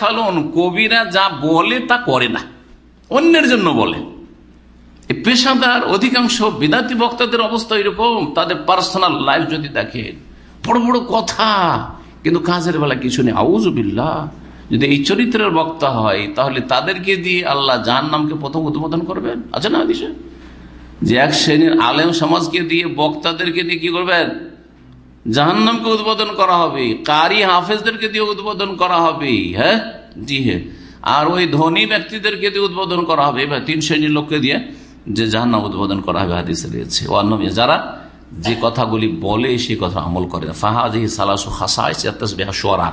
ফালুন কবিরা যা বলে তা করে না, অন্যের জন্য বলে। পেশাদার অধিকাংশ বিদাতি বক্তাদের অবস্থা এরকম তাদের পার্সোনাল লাইফ যদি দেখেন, বড় বড় কথা, কিন্তু কাজের বেলা কিছু নেই। আউজ আউজবিল্লা যদি এই চরিত্রের বক্তা হয়, তাহলে তাদেরকে দিয়ে আল্লাহ জাহান নামকে প্রথম উদ্বোধন করবেন? আছে না দিশে যে এক শ্রেণির আলেম সমাজকে দিয়ে বক্তাদেরকে দিয়ে কি করবেন? জাহান নামকে উদ্বোধন করা হবে, কারি হাফেজদেরকে দিয়ে উদ্বোধন করা হবে হ্যাঁ? জি হ্যাঁ। আর ওই ধনী ব্যক্তিদেরকে দিয়ে উদ্বোধন করা হবে, এবার তিন শ্রেণির লোককে দিয়ে যে জাহান্নাম উদ্বোধন করা হবে হাদিসে রয়েছে। অন্য যারা যে কথাগুলি বলে সেই কথা আমল করে ফাহাজি সালাসু হাসাইসরা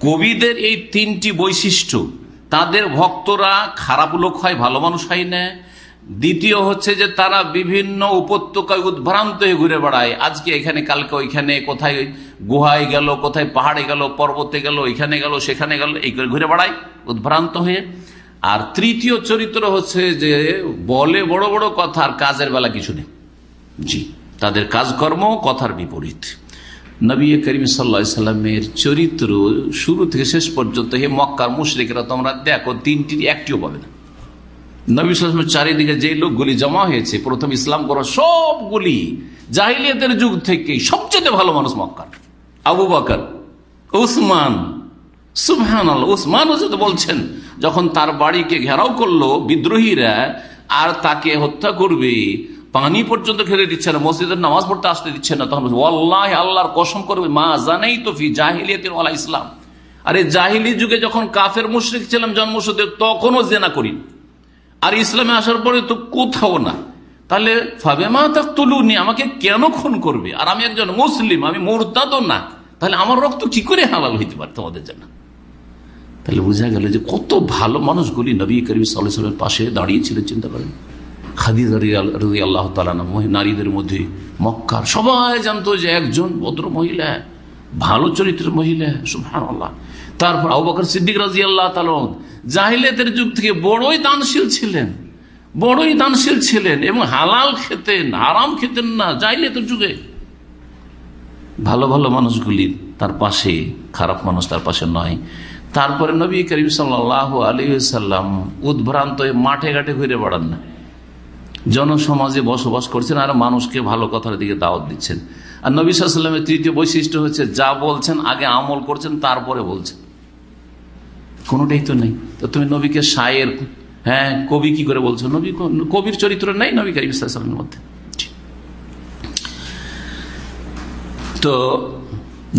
কবিদের এই তিনটি বৈশিষ্ট্য, তাদের ভক্তরা খারাপ লোক হয়, ভালো মানুষ হয় না। দ্বিতীয় হচ্ছে যে তারা বিভিন্ন উপত্যকায় উদ্ভ্রান্ত হয়ে ঘুরে বেড়ায়। আজকে এখানে, কালকে ওইখানে, কোথায় গুহায় গেল, কোথায় পাহাড়ে গেল, পর্বতে গেল এখানে গেল, সেখানে গেল, এই করে ঘুরে বেড়ায়, উদ্ভ্রান্ত হয়ে। আর তৃতীয় চরিত্র হচ্ছে যে বলে বড় বড় কথা আর কাজের বেলা কিছু নেই। জি, তাদের কাজকর্ম কথার বিপরীত। নবী করিম সাল্লামের চরিত্র শুরু থেকে শেষ পর্যন্ত হে মক্কার মুশরিকরা তোমরা দেখো তিনটির একটিও পাবে না। নবী সালামের চারিদিকে যে লোকগুলি জমা হয়েছে, প্রথম ইসলাম করা সবগুলি জাহিলিয়াতের যুগ থেকে সবচেয়ে ভালো মানুষ মক্কার। আবু বাকর, উসমান সুবহান উসমান বলছেন, যখন তার বাড়িকে ঘেরাও করল বিদ্রোহীরা, আর তাকে হত্যা করবে পানি পর্যন্ত খেলে দিচ্ছে না, মসজিদের নামাজ পড়তে আসতে দিচ্ছে না, তখন আল্লাহ আল্লাহর কসম করবে, মা জানেই তো ফি জাহিলিয়াতের ওয়ালা ইসলাম। আরে জাহিলি যুগে যখন কাফের মুশ্রিক ছিলাম, জন্মসূত্রে তখনও জেনা করি। আর ইসলামে আসার পরে তো কোথাও না। তাহলে ফাবে ফাবেমা তাক তুলুনি আমাকে কেন খুন করবে? আর আমি একজন মুসলিম, আমি মোরতাদও না। তাহলে আমার রক্ত কি করে হালাল হইতে পারে তোমাদের জন্য? তাহলে বোঝা গেল যে কত ভালো মানুষগুলি নবী করিম সাল্লামের পাশে দাঁড়িয়েছিলেন চিন্তা করেন। আল্লাহ নারীদের মধ্যে মক্কার সবাই জানতো যে একজন ভদ্র মহিলা, ভালো চরিত্রের মহিলা সুহান আল্লাহ তারপর আবুবকর সিদ্দিক রাজি আল্লাহ তালন জাহিলেতের যুগ থেকে বড়ই দানশীল ছিলেন, বড়ই দানশীল ছিলেন এবং হালাল খেতেন আরাম খেতেন না জাহিলেতের যুগে। ভালো ভালো মানুষগুলি তার পাশে, খারাপ মানুষ তার পাশে নয়। তারপরে নবী করিম সাল্লাহ আলী সাল্লাম উদ্ভ্রান্ত মাঠে ঘাটে ঘুরে বেড়ান। না জনসমাজে বসবাস করছেন আর মানুষকে ভালো কথার দিকে দাওয়াত দিচ্ছেন। আর নবী সাল্লামের তৃতীয় বৈশিষ্ট্য হচ্ছে যা বলছেন, আগে আমল করছেন, তারপরে বলছেন। কোনোটাই তো নেই। তো তুমি নবীকে শায়ের হ্যাঁ কবি কি করে বলছো? নবী কবির চরিত্র নেই নবী করিম সাল্লামের মধ্যে। তো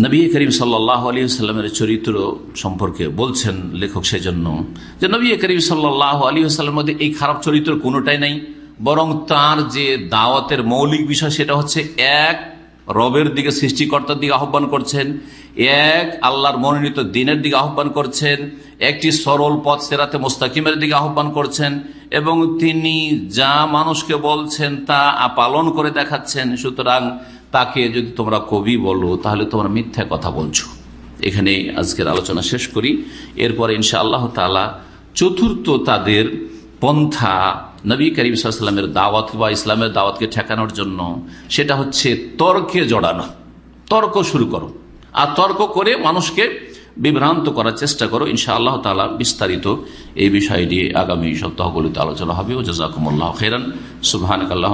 নবী করিম সাল্লাহ আলী সাল্লামের চরিত্র সম্পর্কে বলছেন লেখক সেজন্য যে নবী করিম সাল্লাহ আলী সাল্লামের মধ্যে এই খারাপ চরিত্র কোনোটাই নাই। বরং তার যে দাওয়াতের মৌলিক বিষয় সেটা হচ্ছে এক, রবের দিকে সৃষ্টিকর্তার দিকে আহ্বান করছেন, এক, আল্লাহর মনোনীত দিনের দিকে আহ্বান করছেন, একটি সরল পথ সেরাতে মোস্তাকিমের দিকে আহ্বান করছেন, এবং তিনি যা মানুষকে বলছেন তা পালন করে দেখাচ্ছেন। সুতরাং তাকে যদি তোমরা কবি বলো, তাহলে তোমরা মিথ্যা কথা বলছো। এখানে আজকের আলোচনা শেষ করি। এরপরে ইনশা আল্লাহ তালা চতুর্থ তাদের পন্থা নবী করিম সাল্লামের দাওয়াত বা ইসলামের দাওয়াতকে ঠেকানোর জন্য সেটা হচ্ছে তর্কে জড়ানো। তর্ক শুরু করো। আর তর্ক করে মানুষকে বিভ্রান্ত করার চেষ্টা করো। ইনশা আল্লাহ তালা বিস্তারিত এই বিষয়টি আগামী সপ্তাহগুলিতে আলোচনা হবে। ও জাজাকুমুল্লাহ খেরান সুবাহান আল্লাহ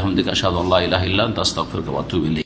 আহমদিকা সাদ আল্লাহ ইলাহিল্লা তাস্তাফির